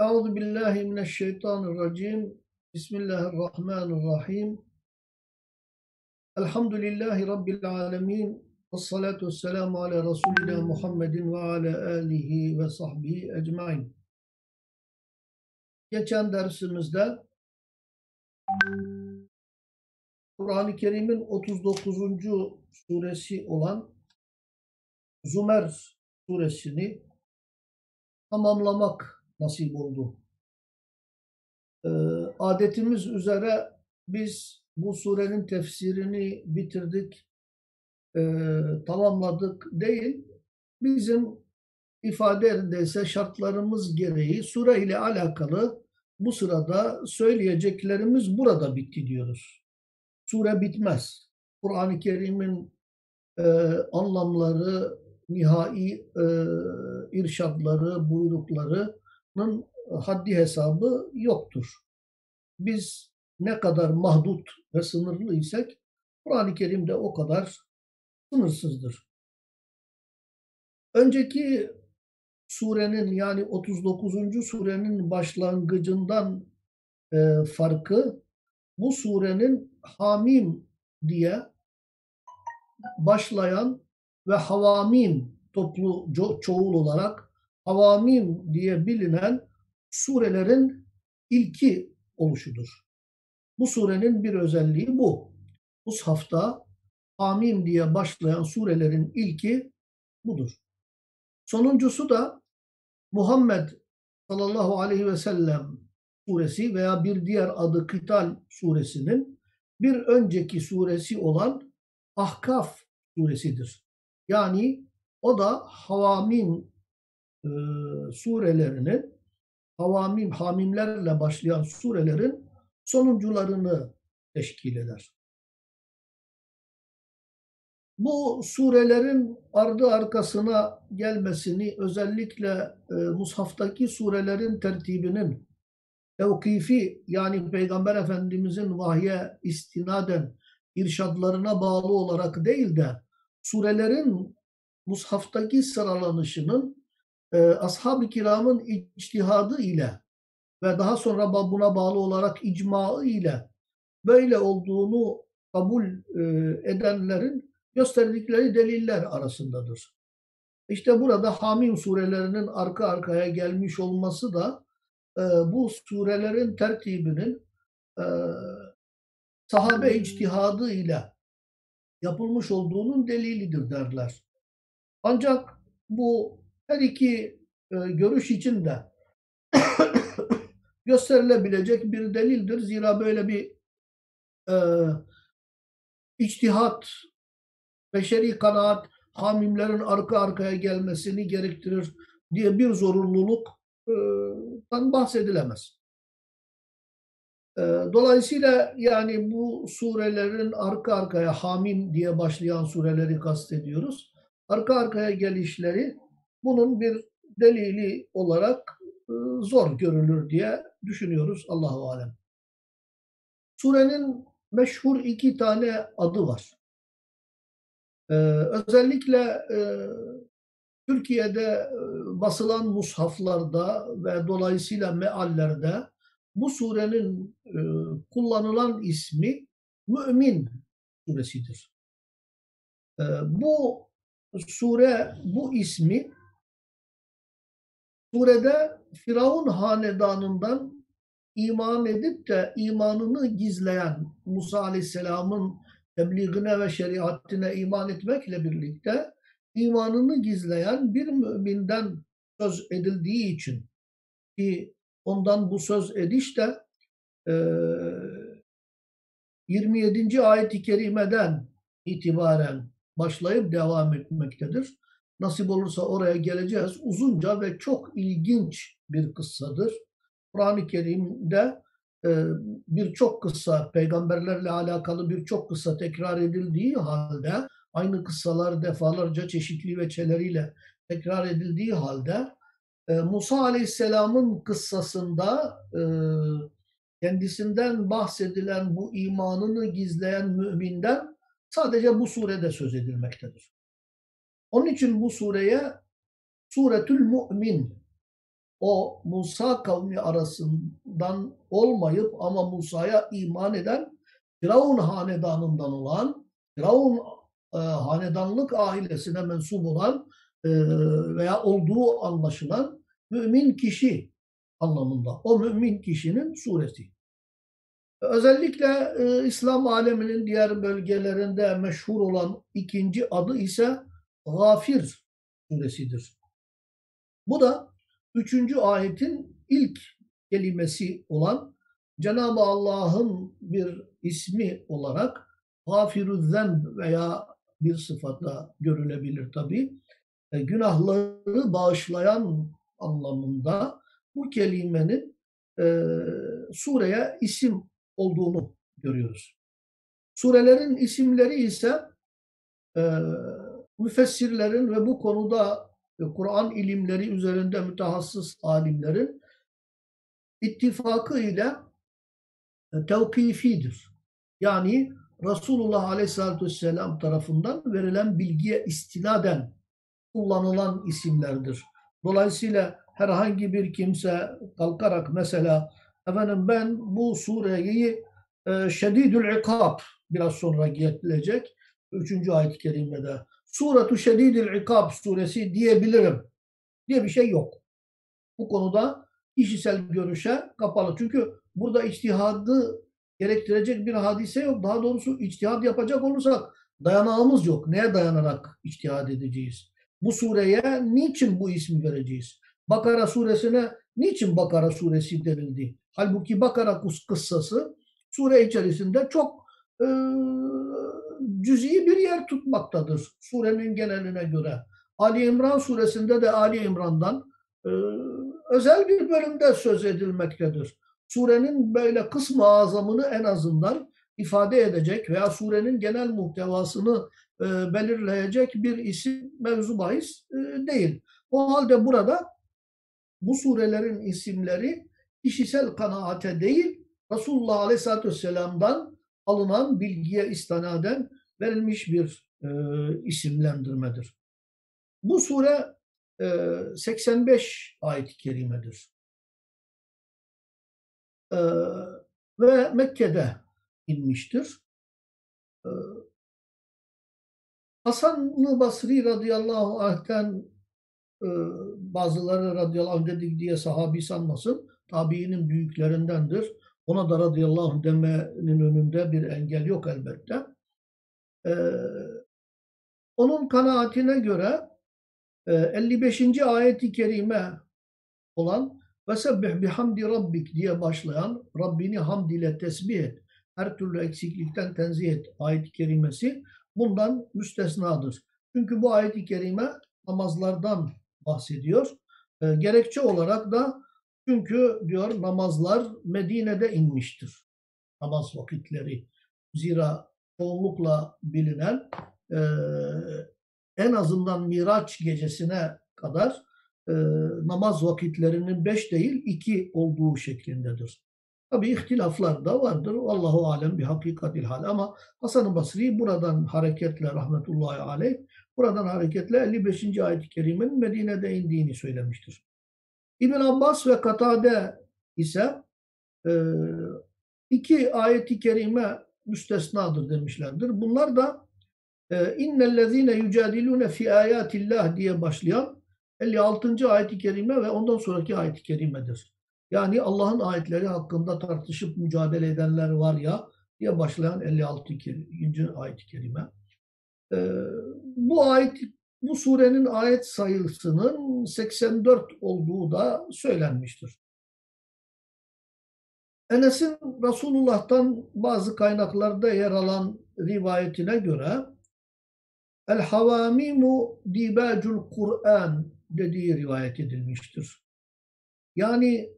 Euzu billahi mineşşeytanirracim. Bismillahirrahmanirrahim. Elhamdülillahi rabbil alamin. Ves salatu vesselamu ala Resulina Muhammedin ve ala alihi ve sahbihi ecmaîn. Geçen dersimizde Kur'an-ı Kerim'in 39. suresi olan Zümer suresini tamamlamak nasip oldu. Ee, adetimiz üzere biz bu surenin tefsirini bitirdik, e, tamamladık değil. Bizim ifade yerindeyse şartlarımız gereği sure ile alakalı bu sırada söyleyeceklerimiz burada bitti diyoruz. Sure bitmez. Kur'an-ı Kerim'in e, anlamları, nihai e, irşadları, buyruklarının haddi hesabı yoktur. Biz ne kadar mahdut ve sınırlı isek Kur'an-ı Kerim de o kadar sınırsızdır. Önceki surenin yani 39. surenin başlangıcından e, farkı bu surenin Hamim diye başlayan ve Havamim toplu çoğul olarak Havamim diye bilinen surelerin ilki oluşudur. Bu surenin bir özelliği bu. Mushafta Hamim diye başlayan surelerin ilki budur. Sonuncusu da Muhammed sallallahu aleyhi ve sellem suresi veya bir diğer adı Kıtal suresinin bir önceki suresi olan Ahkaf suresidir. Yani o da Havamim e, surelerinin Havamim, hamimlerle başlayan surelerin sonuncularını teşkil eder. Bu surelerin ardı arkasına gelmesini özellikle e, Mushaf'taki surelerin tertibinin tevkifi yani Peygamber Efendimizin vahye istinaden irşadlarına bağlı olarak değil de surelerin Mushaf'taki sıralanışının e, ashab-ı kiramın içtihadı ile ve daha sonra buna bağlı olarak icmaı ile böyle olduğunu kabul e, edenlerin gösterdikleri deliller arasındadır. İşte burada Hamim surelerinin arka arkaya gelmiş olması da e, bu surelerin tertibinin e, sahabe içtihadı ile yapılmış olduğunun delilidir derler. Ancak bu her iki e, görüş için de gösterilebilecek bir delildir. Zira böyle bir e, içtihat, beşeri kanaat, hamimlerin arka arkaya gelmesini gerektirir diye bir zorunluluktan bahsedilemez. E, dolayısıyla yani bu surelerin arka arkaya hamim diye başlayan sureleri kastediyoruz. Arka arkaya gelişleri bunun bir delili olarak e, zor görülür diye düşünüyoruz Allahu alem. Surenin meşhur iki tane adı var. Ee, özellikle e, Türkiye'de e, basılan mushaflarda ve dolayısıyla meallerde bu surenin e, kullanılan ismi Mümin suresidir. E, bu sure bu ismi Surede Firavun hanedanından iman edip de imanını gizleyen Musa Aleyhisselam'ın tebliğine ve şeriatine iman etmekle birlikte imanını gizleyen bir müminden söz edildiği için ki ondan bu söz ediş de e, 27. ayet-i kerimeden itibaren başlayıp devam etmektedir. Nasip olursa oraya geleceğiz. Uzunca ve çok ilginç bir kıssadır. Kur'an-ı Kerim'de e, birçok kıssa, peygamberlerle alakalı birçok kıssa tekrar edildiği halde, aynı kıssalar defalarca çeşitli veçeleriyle tekrar edildiği halde, e, Musa Aleyhisselam'ın kıssasında e, kendisinden bahsedilen bu imanını gizleyen müminden sadece bu surede söz edilmektedir. Onun için bu sureye Suretül Mu'min o Musa kavmi arasından olmayıp ama Musa'ya iman eden Firavun hanedanından olan, Firavun e, hanedanlık ailesine mensup olan e, veya olduğu anlaşılan mümin kişi anlamında. O mümin kişinin suresi. Özellikle e, İslam aleminin diğer bölgelerinde meşhur olan ikinci adı ise Gafir suresidir. Bu da üçüncü ayetin ilk kelimesi olan Cenab-ı Allah'ın bir ismi olarak Gafirü Zenb veya bir sıfatla görülebilir tabi. E, günahları bağışlayan anlamında bu kelimenin e, sureye isim olduğunu görüyoruz. Surelerin isimleri ise e, müfessirlerin ve bu konuda e, Kur'an ilimleri üzerinde mütehassıs alimlerin ittifakı ile e, tevkifidir. Yani Resulullah Aleyhisselatü Vesselam tarafından verilen bilgiye istinaden kullanılan isimlerdir. Dolayısıyla herhangi bir kimse kalkarak mesela efendim ben bu sureyi e, Şedidül İkab biraz sonra getirilecek. Üçüncü ayet-i kerimede. Suratu Şedidül İkab suresi diyebilirim diye bir şey yok. Bu konuda kişisel görüşe kapalı. Çünkü burada içtihadı gerektirecek bir hadise yok. Daha doğrusu içtihad yapacak olursak dayanağımız yok. Neye dayanarak içtihad edeceğiz? Bu sureye niçin bu ismi vereceğiz? Bakara suresine niçin Bakara suresi denildi? Halbuki Bakara kıssası sure içerisinde çok e, cüz'i bir yer tutmaktadır surenin geneline göre. Ali İmran suresinde de Ali İmran'dan e, özel bir bölümde söz edilmektedir. Surenin böyle kısmı azamını en azından ifade edecek veya surenin genel muhtevasını e, belirleyecek bir isim mevzu bahis e, değil. O halde burada bu surelerin isimleri kişisel kanaate değil, Resulullah Aleyhisselatü Vesselam'dan alınan bilgiye istinaden verilmiş bir e, isimlendirmedir. Bu sure e, 85 ayet-i kerimedir. E, ve Mekke'de inmiştir. E, Hasan-ı Basri radıyallahu anh'ten e, bazıları radıyallahu anh dedik diye sahabi sanmasın. Tabiinin büyüklerindendir. Ona da radıyallahu demenin önünde bir engel yok elbette. Ee, onun kanaatine göre e, 55. ayeti kerime olan Vesebbih bihamdi rabbik diye başlayan Rabbini hamd ile tesbih et. Her türlü eksiklikten tenzih et ayet-i kerimesi bundan müstesnadır. Çünkü bu ayet-i kerime namazlardan bahsediyor. E, gerekçe olarak da çünkü diyor namazlar Medine'de inmiştir. Namaz vakitleri. Zira çoğunlukla bilinen e, en azından Miraç gecesine kadar e, namaz vakitlerinin beş değil iki olduğu şeklindedir. Tabi ihtilaflar da vardır. Allahu alem bir hakikatil hal ama Hasan-ı Basri buradan hareketle rahmetullahi aleyh buradan hareketle 55. ayet-i kerimenin Medine'de indiğini söylemiştir. İbn Abbas ve Katade ise e, iki ayeti kerime müstesnadır demişlerdir. Bunlar da e, innellezine yücadilune fi ayatillah diye başlayan 56. ayet-i kerime ve ondan sonraki ayet-i kerimedir. Yani Allah'ın ayetleri hakkında tartışıp mücadele edenler var ya diye başlayan 56. ayet-i kerime. E, bu ayet bu surenin ayet sayısının 84 olduğu da söylenmiştir. Enes'in Resulullah'tan bazı kaynaklarda yer alan rivayetine göre El havamimu dibacul Kur'an dediği rivayet edilmiştir. Yani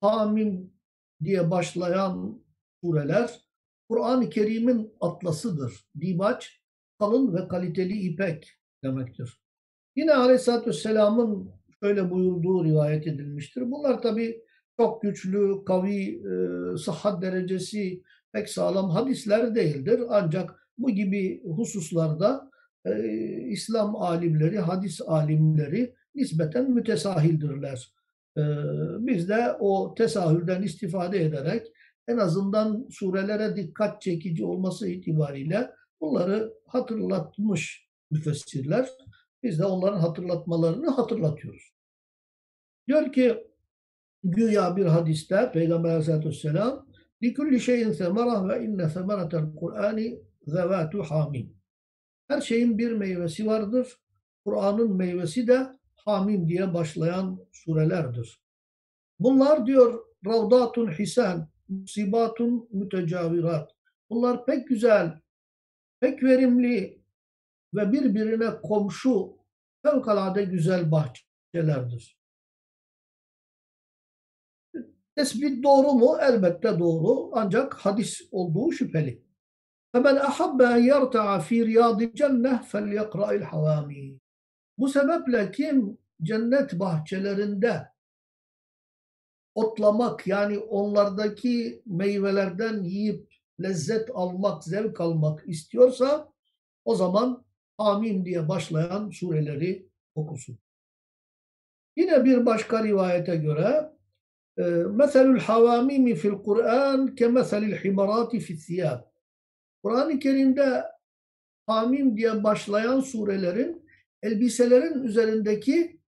hamim diye başlayan sureler Kur'an-ı Kerim'in atlasıdır. Dibaç kalın ve kaliteli ipek demektir. Yine Aleyhisselatü Vesselam'ın şöyle buyurduğu rivayet edilmiştir. Bunlar tabi çok güçlü, kavi, e, sıhhat derecesi pek sağlam hadisler değildir. Ancak bu gibi hususlarda e, İslam alimleri, hadis alimleri nispeten mütesahildirler. Ee, biz de o tesahülden istifade ederek en azından surelere dikkat çekici olması itibariyle bunları hatırlatmış müfessirler. Biz de onların hatırlatmalarını hatırlatıyoruz. Diyor ki güya bir hadiste Peygamber aleyhissalatü vesselam لِكُلِّ şeyin ثَمَرَةً ve inne ثَمَرَةَ الْقُرْآنِ ذَوَاتُ hamim. Her şeyin bir meyvesi vardır. Kur'an'ın meyvesi de hamim diye başlayan surelerdir. Bunlar diyor ravdatun hisan, musibatun mütecavirat. Bunlar pek güzel, pek verimli ve birbirine komşu fevkalade güzel bahçelerdir. Tespit doğru mu? Elbette doğru. Ancak hadis olduğu şüpheli. فَمَنْ أَحَبَّ أَنْ يَرْتَعَ ف۪ي رِيَاضِ الْجَنَّةِ فَلْيَقْرَأِ الْحَوَامِينَ Bu sebeple kim cennet bahçelerinde otlamak yani onlardaki meyvelerden yiyip lezzet almak, zevk almak istiyorsa o zaman Amin diye başlayan sureleri okusun. Yine bir başka rivayete göre meselül havamimi fil Kur'an ke meselil himarati fil thiyab. Kur'an-ı Kerim'de Hamim diye başlayan surelerin elbiselerin üzerindeki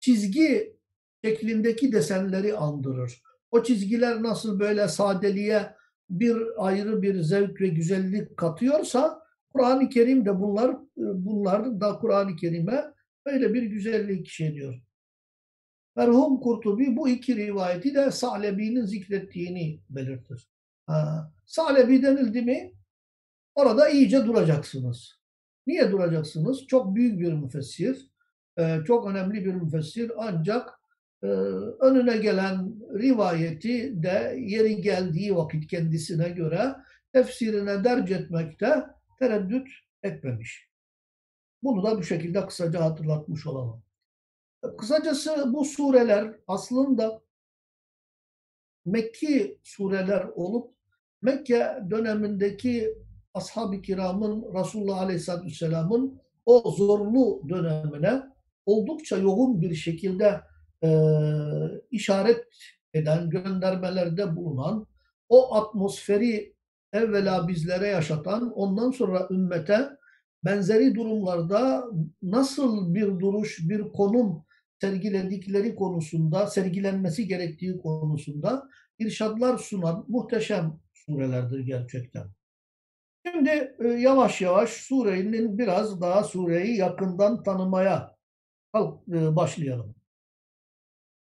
çizgi şeklindeki desenleri andırır. O çizgiler nasıl böyle sadeliğe bir ayrı bir zevk ve güzellik katıyorsa Kur'an-ı Kerim de bunlar bunlar da Kur'an-ı Kerim'e böyle bir güzellik işediyor. Merhum Kurtubi bu iki rivayeti de Sa'lebi'nin zikrettiğini belirtir. Ha, Sa'lebi denildi mi orada iyice duracaksınız. Niye duracaksınız? Çok büyük bir müfessir, e, çok önemli bir müfessir ancak e, önüne gelen rivayeti de yeri geldiği vakit kendisine göre tefsirine derc etmekte tereddüt etmemiş. Bunu da bu şekilde kısaca hatırlatmış olalım. Kısacası bu sureler aslında Mekki sureler olup Mekke dönemindeki ashab-ı kiramın Resulullah Aleyhisselatü Vesselam'ın o zorlu dönemine oldukça yoğun bir şekilde e, işaret eden, göndermelerde bulunan, o atmosferi evvela bizlere yaşatan, ondan sonra ümmete benzeri durumlarda nasıl bir duruş, bir konum sergiledikleri konusunda, sergilenmesi gerektiği konusunda irşadlar sunan muhteşem surelerdir gerçekten. Şimdi e, yavaş yavaş surenin biraz daha sureyi yakından tanımaya e, başlayalım.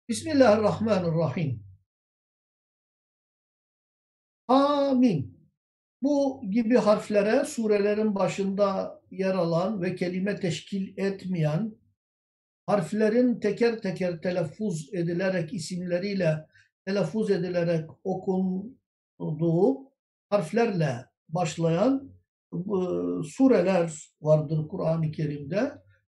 Bismillahirrahmanirrahim. Amin. Bu gibi harflere surelerin başında yer alan ve kelime teşkil etmeyen harflerin teker teker telaffuz edilerek isimleriyle telaffuz edilerek okunduğu harflerle başlayan e, sureler vardır Kur'an-ı Kerim'de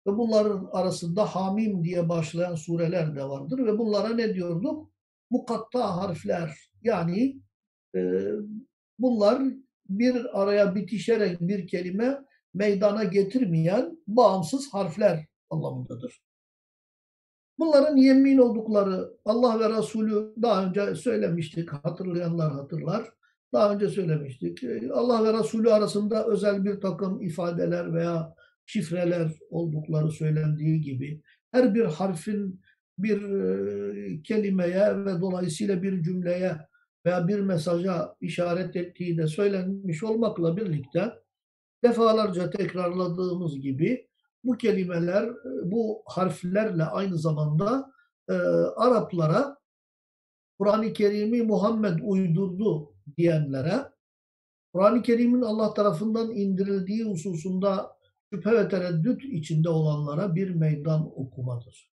ve bunların arasında Hamim diye başlayan sureler de vardır ve bunlara ne diyorduk? Mukatta harfler yani e, bunlar bir araya bitişerek bir kelime meydana getirmeyen bağımsız harfler anlamındadır. Bunların yemin oldukları Allah ve Resulü daha önce söylemiştik. Hatırlayanlar hatırlar. Daha önce söylemiştik. Allah ve Resulü arasında özel bir takım ifadeler veya şifreler oldukları söylendiği gibi her bir harfin bir e, kelimeye ve dolayısıyla bir cümleye veya bir mesaja işaret ettiği de söylenmiş olmakla birlikte defalarca tekrarladığımız gibi bu kelimeler bu harflerle aynı zamanda e, Araplara Kur'an-ı Kerim'i Muhammed uydurdu diyenlere Kur'an-ı Kerim'in Allah tarafından indirildiği hususunda şüphe ve tereddüt içinde olanlara bir meydan okumadır.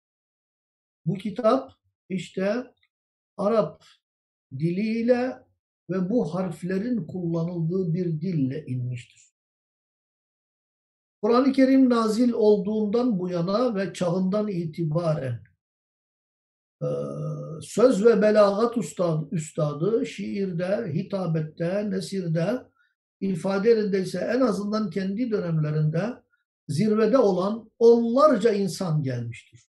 Bu kitap işte Arap diliyle ve bu harflerin kullanıldığı bir dille inmiştir. Kur'an-ı Kerim nazil olduğundan bu yana ve çağından itibaren e, söz ve belagat üstadı, üstadı şiirde, hitabette, nesirde, ifadelerinde ise en azından kendi dönemlerinde zirvede olan onlarca insan gelmiştir.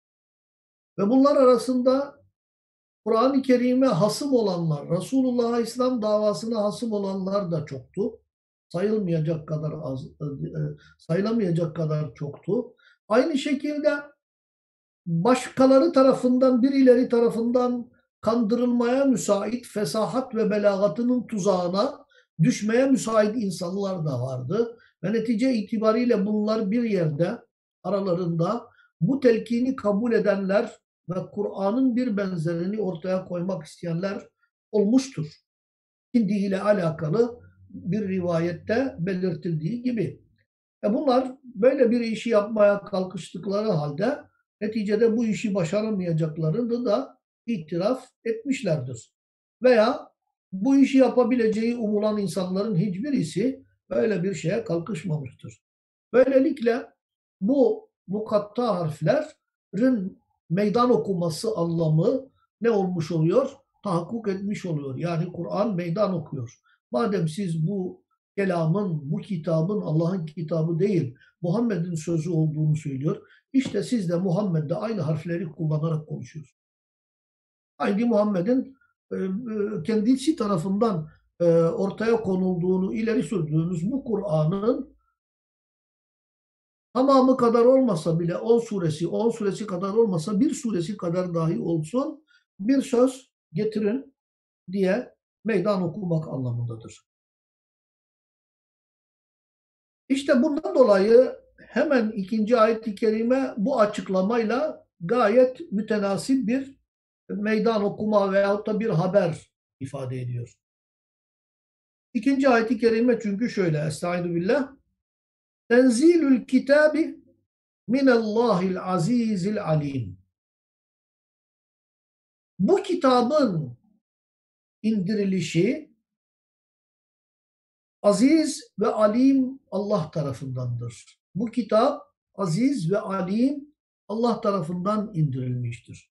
Ve bunlar arasında Kur'an-ı Kerim'e hasım olanlar, Resulullah'a İslam davasına hasım olanlar da çoktu. Sayılmayacak kadar az, e, e, sayılamayacak kadar çoktu. Aynı şekilde başkaları tarafından, birileri tarafından kandırılmaya müsait, fesahat ve belagatının tuzağına düşmeye müsait insanlar da vardı. Ve netice itibariyle bunlar bir yerde aralarında bu telkini kabul edenler ve Kur'an'ın bir benzerini ortaya koymak isteyenler olmuştur. Hindi ile alakalı bir rivayette belirtildiği gibi. E bunlar böyle bir işi yapmaya kalkıştıkları halde neticede bu işi başaramayacaklarını da itiraf etmişlerdir. Veya bu işi yapabileceği umulan insanların hiçbirisi böyle bir şeye kalkışmamıştır. Böylelikle bu mukatta harflerin meydan okuması anlamı ne olmuş oluyor? Tahakkuk etmiş oluyor. Yani Kur'an meydan okuyor. Madem siz bu kelamın, bu kitabın Allah'ın kitabı değil, Muhammed'in sözü olduğunu söylüyor. İşte siz de Muhammed'de aynı harfleri kullanarak konuşuyorsunuz. Aynı Muhammed'in e, e, kendisi tarafından e, ortaya konulduğunu ileri sürdüğünüz bu Kur'an'ın tamamı kadar olmasa bile 10 suresi, 10 suresi kadar olmasa bir suresi kadar dahi olsun bir söz getirin diye meydan okumak anlamındadır. İşte bundan dolayı hemen ikinci ayet-i kerime bu açıklamayla gayet mütenasip bir meydan okuma veyahut da bir haber ifade ediyor. İkinci ayet-i kerime çünkü şöyle Estaizu billah Tenzilül kitabi minallahil azizil alim. Bu kitabın indirilişi aziz ve alim Allah tarafındandır. Bu kitap aziz ve alim Allah tarafından indirilmiştir.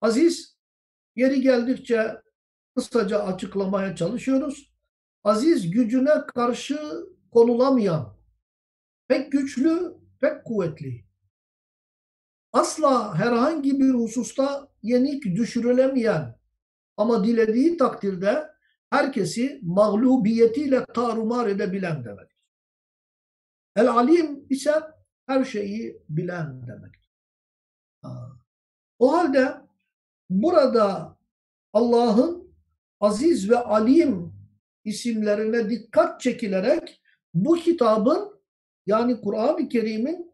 Aziz yeri geldikçe kısaca açıklamaya çalışıyoruz. Aziz gücüne karşı konulamayan, pek güçlü, pek kuvvetli. Asla herhangi bir hususta yenik düşürülemeyen ama dilediği takdirde herkesi mağlubiyetiyle tarumar edebilen demektir. El alim ise her şeyi bilen demektir. O halde burada Allah'ın aziz ve alim isimlerine dikkat çekilerek bu kitabın yani Kur'an-ı Kerim'in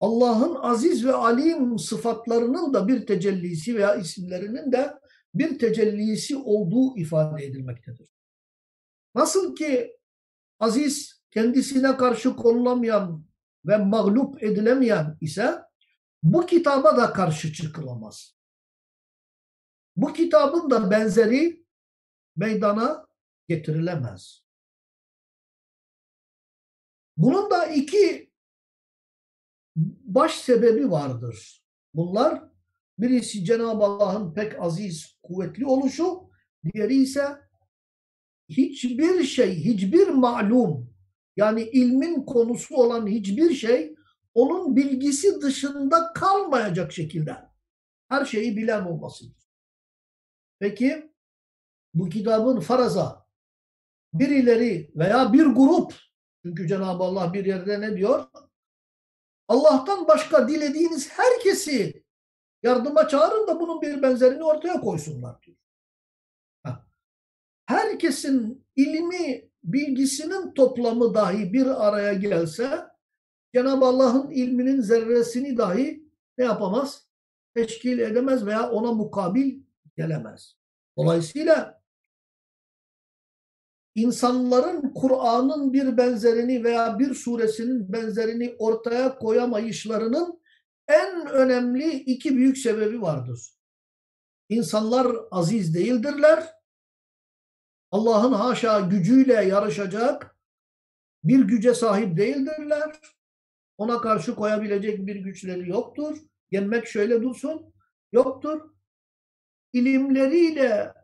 Allah'ın aziz ve alim sıfatlarının da bir tecellisi veya isimlerinin de bir tecellisi olduğu ifade edilmektedir. Nasıl ki aziz kendisine karşı konulamayan ve mağlup edilemeyen ise bu kitaba da karşı çıkılamaz. Bu kitabın da benzeri meydana getirilemez. Bunun da iki baş sebebi vardır. Bunlar birisi Cenab-ı Allah'ın pek aziz, kuvvetli oluşu, diğeri ise hiçbir şey, hiçbir malum yani ilmin konusu olan hiçbir şey onun bilgisi dışında kalmayacak şekilde her şeyi bilen olmasıdır. Peki bu kitabın faraza birileri veya bir grup çünkü Cenab-ı Allah bir yerde ne diyor? Allah'tan başka dilediğiniz herkesi yardıma çağırın da bunun bir benzerini ortaya koysunlar diyor. Herkesin ilmi, bilgisinin toplamı dahi bir araya gelse Cenab-ı Allah'ın ilminin zerresini dahi ne yapamaz? Teşkil edemez veya ona mukabil gelemez. Dolayısıyla insanların Kur'an'ın bir benzerini veya bir suresinin benzerini ortaya koyamayışlarının en önemli iki büyük sebebi vardır. İnsanlar aziz değildirler. Allah'ın haşa gücüyle yarışacak bir güce sahip değildirler. Ona karşı koyabilecek bir güçleri yoktur. Yenmek şöyle dursun, yoktur. İlimleriyle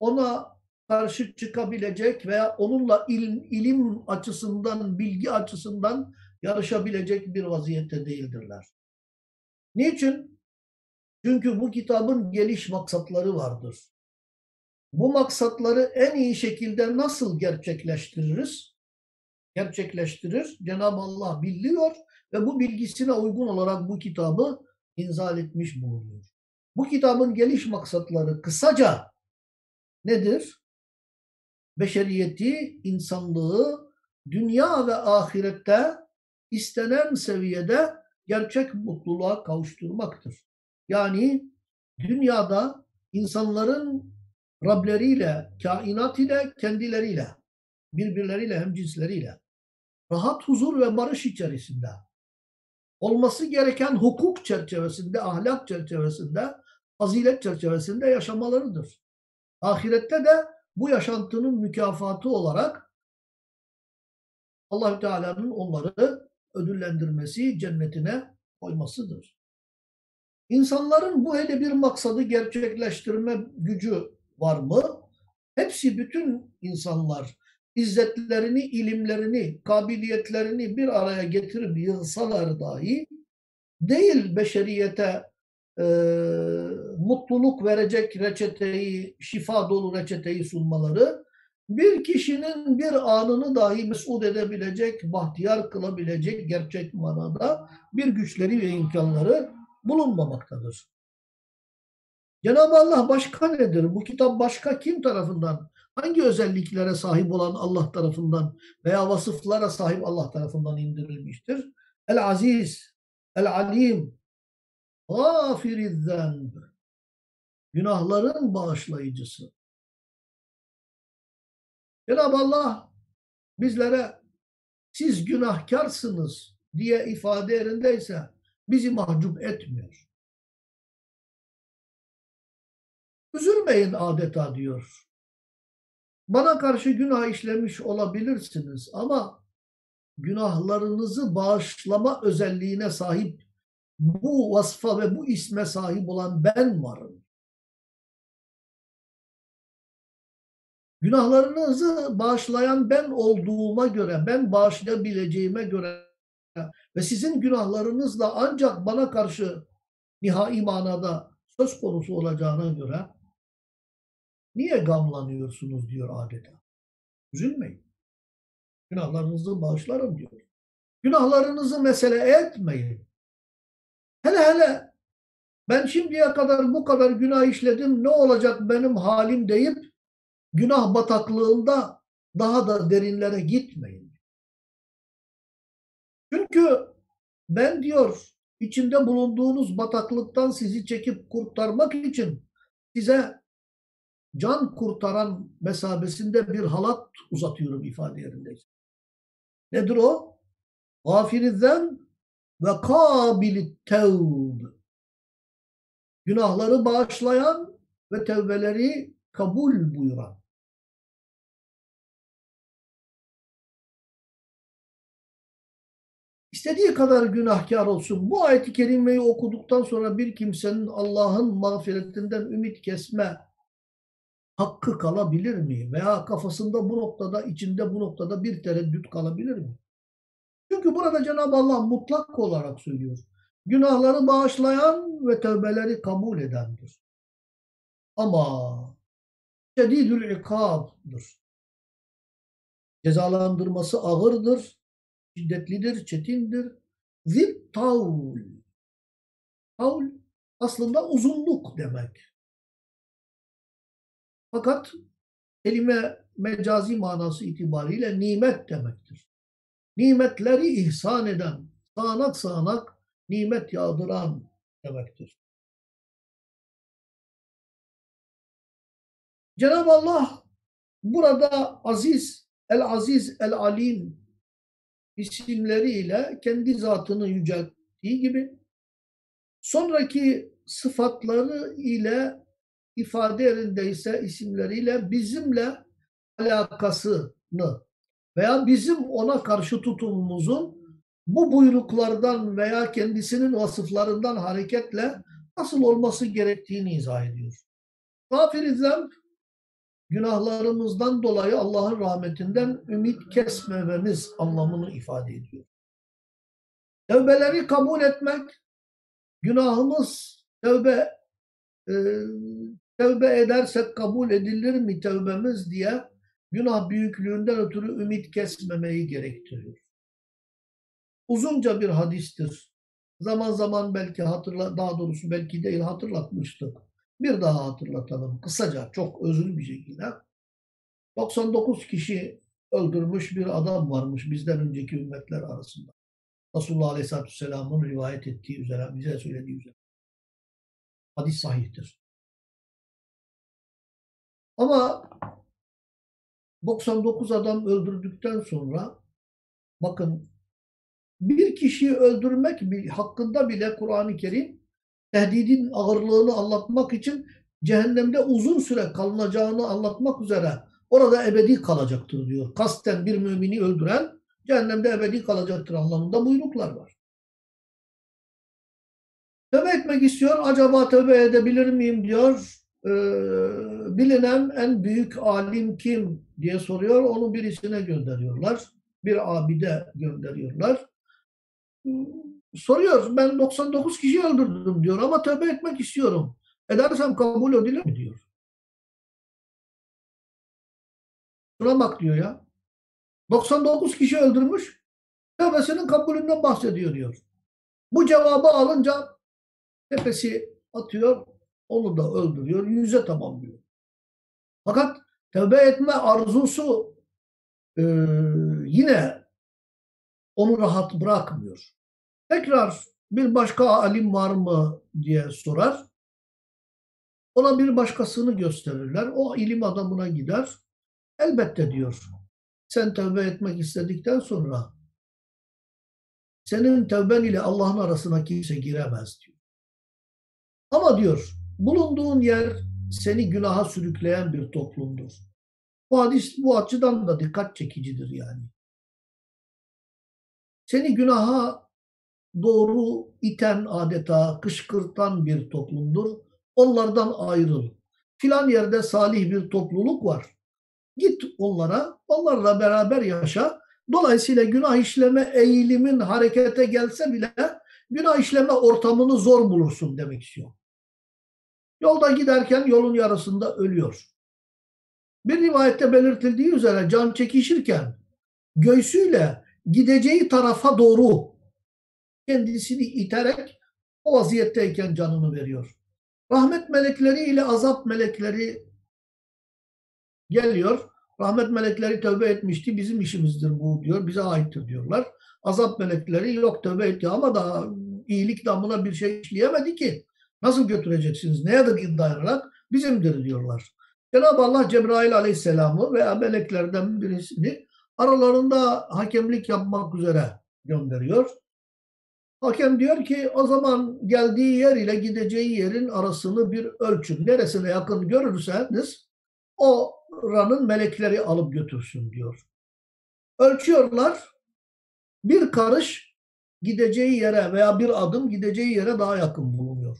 ona karşı çıkabilecek veya onunla ilim, ilim açısından, bilgi açısından yarışabilecek bir vaziyette değildirler. Niçin? Çünkü bu kitabın geliş maksatları vardır. Bu maksatları en iyi şekilde nasıl gerçekleştiririz? Gerçekleştirir. Cenab-ı Allah biliyor ve bu bilgisine uygun olarak bu kitabı inzal etmiş bulunuyor. Bu kitabın geliş maksatları kısaca nedir? Beşeriyeti, insanlığı dünya ve ahirette istenen seviyede gerçek mutluluğa kavuşturmaktır. Yani dünyada insanların Rableriyle, kainat ile, kendileriyle, birbirleriyle, hemcinsleriyle rahat huzur ve barış içerisinde olması gereken hukuk çerçevesinde, ahlak çerçevesinde, fazilet çerçevesinde yaşamalarıdır. Ahirette de bu yaşantının mükafatı olarak Allahü Teala'nın onları ödüllendirmesi, cennetine koymasıdır. İnsanların bu hele bir maksadı gerçekleştirme gücü var mı? Hepsi bütün insanlar izzetlerini, ilimlerini, kabiliyetlerini bir araya getirip yığsalar dahi değil beşeriyete e, mutluluk verecek reçeteyi, şifa dolu reçeteyi sunmaları, bir kişinin bir anını dahi mesut edebilecek, bahtiyar kılabilecek gerçek manada bir güçleri ve imkanları bulunmamaktadır. Cenab-ı Allah başka nedir? Bu kitap başka kim tarafından, hangi özelliklere sahip olan Allah tarafından veya vasıflara sahip Allah tarafından indirilmiştir? El-Aziz, El-Alim, Gafiriz-Zenb, günahların bağışlayıcısı. Cenab-ı Allah bizlere siz günahkarsınız diye ifade yerindeyse bizi mahcup etmiyor. Üzülmeyin adeta diyor. Bana karşı günah işlemiş olabilirsiniz ama günahlarınızı bağışlama özelliğine sahip bu vasfa ve bu isme sahip olan ben varım. Günahlarınızı bağışlayan ben olduğuma göre, ben bağışlayabileceğime göre ve sizin günahlarınız da ancak bana karşı nihai manada söz konusu olacağına göre Niye gamlanıyorsunuz diyor adeta. Üzülmeyin. Günahlarınızı bağışlarım diyor. Günahlarınızı mesele etmeyin. Hele hele ben şimdiye kadar bu kadar günah işledim ne olacak benim halim deyip günah bataklığında daha da derinlere gitmeyin. Çünkü ben diyor içinde bulunduğunuz bataklıktan sizi çekip kurtarmak için size can kurtaran mesabesinde bir halat uzatıyorum ifade yerindeyiz. Nedir o? Gafirizden ve kabilit tevb. Günahları bağışlayan ve tevbeleri kabul buyuran. İstediği kadar günahkar olsun. Bu ayet-i kerimeyi okuduktan sonra bir kimsenin Allah'ın mağfiretinden ümit kesme hakkı kalabilir mi? Veya kafasında bu noktada, içinde bu noktada bir tereddüt kalabilir mi? Çünkü burada Cenab-ı Allah mutlak olarak söylüyor. Günahları bağışlayan ve tövbeleri kabul edendir. Ama şedidül ikabdır. Cezalandırması ağırdır, şiddetlidir, çetindir. Zid tavl. Tavl aslında uzunluk demek. Fakat kelime mecazi manası itibariyle nimet demektir. Nimetleri ihsan eden, sağanak sağanak nimet yağdıran demektir. Cenab-ı Allah burada Aziz, El-Aziz, El-Alim isimleriyle kendi zatını yücelttiği gibi sonraki sıfatları ile ifade yerindeyse isimleriyle bizimle alakasını veya bizim ona karşı tutumumuzun bu buyruklardan veya kendisinin vasıflarından hareketle nasıl olması gerektiğini izah ediyor. Gafir-i günahlarımızdan dolayı Allah'ın rahmetinden ümit kesmememiz anlamını ifade ediyor. Tevbeleri kabul etmek, günahımız tövbe e, tevbe edersek kabul edilir mi tevbemiz diye günah büyüklüğünden ötürü ümit kesmemeyi gerektiriyor. Uzunca bir hadistir. Zaman zaman belki hatırla, daha doğrusu belki değil hatırlatmıştık. Bir daha hatırlatalım. Kısaca, çok özlü bir şekilde. 99 kişi öldürmüş bir adam varmış bizden önceki ümmetler arasında. Resulullah Aleyhisselatü Vesselam'ın rivayet ettiği üzere, bize söylediği üzere. Hadis sahihtir. Ama 99 adam öldürdükten sonra bakın bir kişiyi öldürmek hakkında bile Kur'an-ı Kerim tehdidin ağırlığını anlatmak için cehennemde uzun süre kalınacağını anlatmak üzere orada ebedi kalacaktır diyor. Kasten bir mümini öldüren cehennemde ebedi kalacaktır anlamında buyruklar var. Tövbe etmek istiyor. Acaba tövbe edebilir miyim diyor. Ee, bilinen en büyük alim kim diye soruyor. Onu birisine gönderiyorlar. Bir abide gönderiyorlar. Soruyor. Ben 99 kişi öldürdüm diyor ama tövbe etmek istiyorum. Edersem kabul edilir mi diyor. Şuna bak diyor ya. 99 kişi öldürmüş. Tövbesinin kabulünden bahsediyor diyor. Bu cevabı alınca tepesi atıyor. Onu da öldürüyor. Yüze tamamlıyor. Fakat tövbe etme arzusu e, yine onu rahat bırakmıyor. Tekrar bir başka alim var mı diye sorar. Ona bir başkasını gösterirler. O ilim adamına gider. Elbette diyor. Sen tövbe etmek istedikten sonra senin tövben ile Allah'ın arasına kimse giremez diyor. Ama diyor bulunduğun yer seni günaha sürükleyen bir toplumdur. Bu hadis bu açıdan da dikkat çekicidir yani. Seni günaha doğru iten adeta kışkırtan bir toplumdur. Onlardan ayrıl. Filan yerde salih bir topluluk var. Git onlara, onlarla beraber yaşa. Dolayısıyla günah işleme eğilimin harekete gelse bile günah işleme ortamını zor bulursun demek istiyor. Yolda giderken yolun yarısında ölüyor. Bir rivayette belirtildiği üzere can çekişirken göğsüyle gideceği tarafa doğru kendisini iterek o vaziyetteyken canını veriyor. Rahmet melekleri ile azap melekleri geliyor. Rahmet melekleri tövbe etmişti. Bizim işimizdir bu diyor. Bize aittir diyorlar. Azap melekleri yok tövbe etti ama daha iyilik damına bir şey işleyemedi ki. Nasıl götüreceksiniz? Neye de dayanarak? Bizimdir diyorlar. Cenab-ı Allah Cebrail aleyhisselamı veya meleklerden birisini aralarında hakemlik yapmak üzere gönderiyor. Hakem diyor ki o zaman geldiği yer ile gideceği yerin arasını bir ölçün. Neresine yakın görürseniz o ranın melekleri alıp götürsün diyor. Ölçüyorlar. Bir karış gideceği yere veya bir adım gideceği yere daha yakın bulunuyor.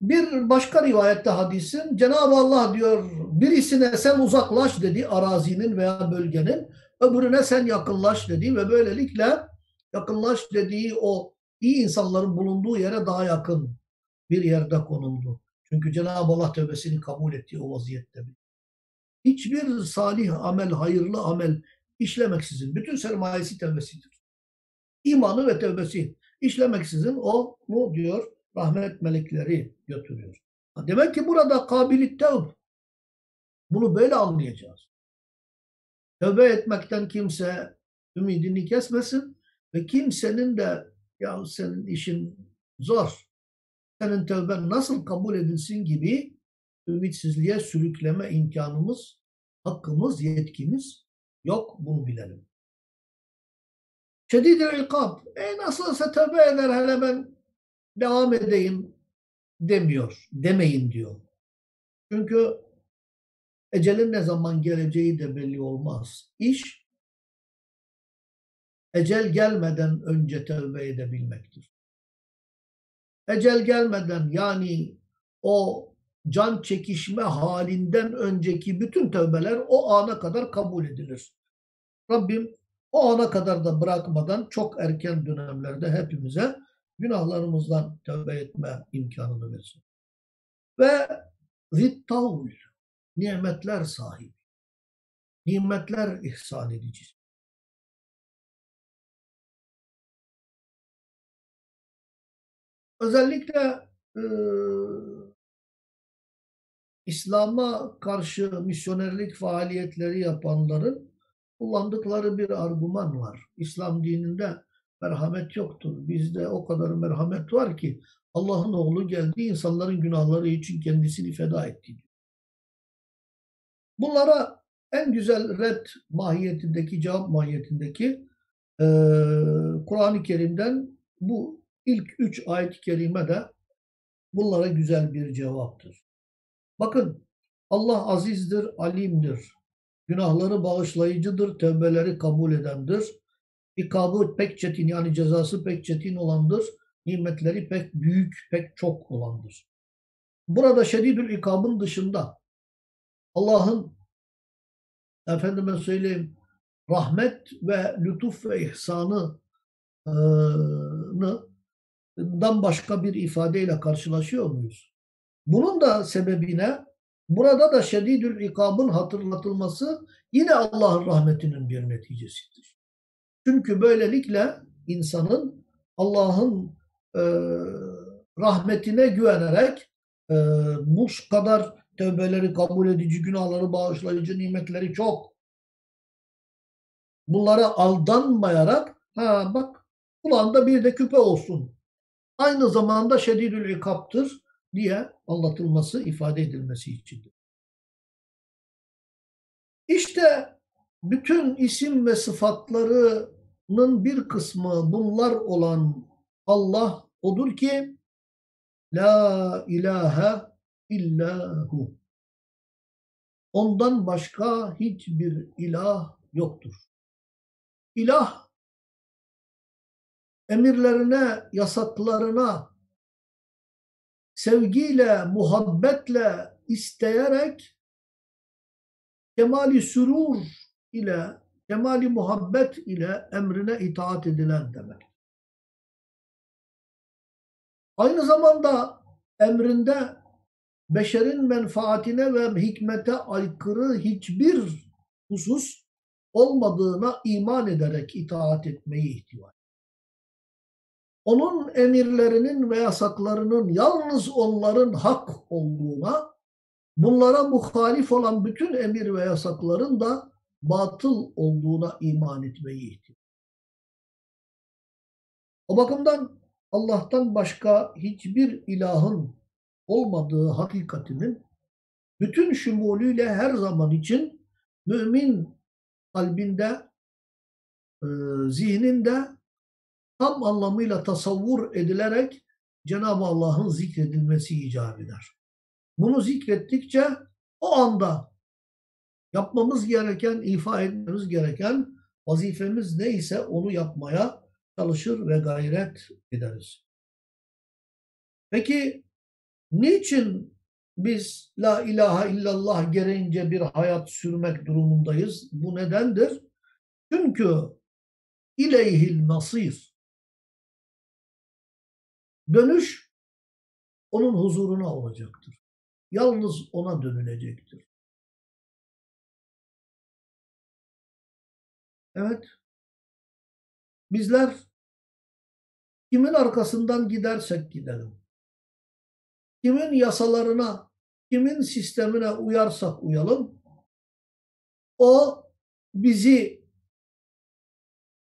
Bir başka rivayette hadisin Cenab-ı Allah diyor birisine sen uzaklaş dedi arazinin veya bölgenin öbürüne sen yakınlaş dedi ve böylelikle yakınlaş dediği o iyi insanların bulunduğu yere daha yakın bir yerde konuldu. Çünkü Cenab-ı Allah tövbesini kabul ettiği o vaziyette. Hiçbir salih amel, hayırlı amel işlemeksizin, bütün sermayesi tövbesidir. İmanı ve tövbesi işlemeksizin o mu diyor rahmet melekleri götürüyor. Demek ki burada kabilit tevb. Bunu böyle anlayacağız. Tövbe etmekten kimse ümidini kesmesin ve kimsenin de ya senin işin zor, senin tövben nasıl kabul edilsin gibi ümitsizliğe sürükleme imkanımız, hakkımız, yetkimiz yok. Bunu bilelim. Şedid-i ikab. E nasılsa tövbe eder hele ben devam edeyim demiyor. Demeyin diyor. Çünkü ecelin ne zaman geleceği de belli olmaz. İş ecel gelmeden önce tövbe edebilmektir. Ecel gelmeden yani o can çekişme halinden önceki bütün tövbeler o ana kadar kabul edilir. Rabbim o ana kadar da bırakmadan çok erken dönemlerde hepimize günahlarımızdan tövbe etme imkanını versin. Ve zittavl, nimetler sahibi, nimetler ihsan edici. Özellikle e, İslam'a karşı misyonerlik faaliyetleri yapanların kullandıkları bir argüman var. İslam dininde merhamet yoktur. Bizde o kadar merhamet var ki Allah'ın oğlu geldi insanların günahları için kendisini feda etti. Bunlara en güzel red mahiyetindeki, cevap mahiyetindeki e, Kur'an-ı Kerim'den bu ilk üç ayet-i kerime de bunlara güzel bir cevaptır. Bakın Allah azizdir, alimdir. Günahları bağışlayıcıdır, tevbeleri kabul edendir. İkabı pek çetin yani cezası pek çetin olandır. Nimetleri pek büyük, pek çok olandır. Burada şedidül ikabın dışında Allah'ın efendime söyleyeyim rahmet ve lütuf ve ihsanı dan başka bir ifadeyle karşılaşıyor muyuz? Bunun da sebebine burada da şedidül ikabın hatırlatılması yine Allah'ın rahmetinin bir neticesidir. Çünkü böylelikle insanın Allah'ın e, rahmetine güvenerek e, bu kadar tövbeleri kabul edici, günahları bağışlayıcı, nimetleri çok. Bunlara aldanmayarak ha bak kulağında bir de küpe olsun. Aynı zamanda şedidül ikaptır diye anlatılması, ifade edilmesi içindir. İşte bütün isim ve sıfatlarının bir kısmı bunlar olan Allah odur ki La ilahe illahu. Ondan başka hiçbir ilah yoktur. İlah emirlerine, yasaklarına sevgiyle, muhabbetle isteyerek kemali sürur ile, kemali muhabbet ile emrine itaat edilen demek. Aynı zamanda emrinde beşerin menfaatine ve hikmete aykırı hiçbir husus olmadığına iman ederek itaat etmeyi ihtiva onun emirlerinin ve yasaklarının yalnız onların hak olduğuna, bunlara muhalif olan bütün emir ve yasakların da batıl olduğuna iman etmeyi ihtiyaç. O bakımdan Allah'tan başka hiçbir ilahın olmadığı hakikatinin bütün şumulüyle her zaman için mümin kalbinde, e, zihninde tam anlamıyla tasavvur edilerek Cenab-ı Allah'ın zikredilmesi icap eder. Bunu zikrettikçe o anda yapmamız gereken, ifa etmemiz gereken vazifemiz neyse onu yapmaya çalışır ve gayret ederiz. Peki niçin biz la ilahe illallah gereğince bir hayat sürmek durumundayız? Bu nedendir? Çünkü ileyhil masir Dönüş onun huzuruna olacaktır. Yalnız ona dönülecektir. Evet. Bizler kimin arkasından gidersek gidelim. Kimin yasalarına, kimin sistemine uyarsak uyalım. O bizi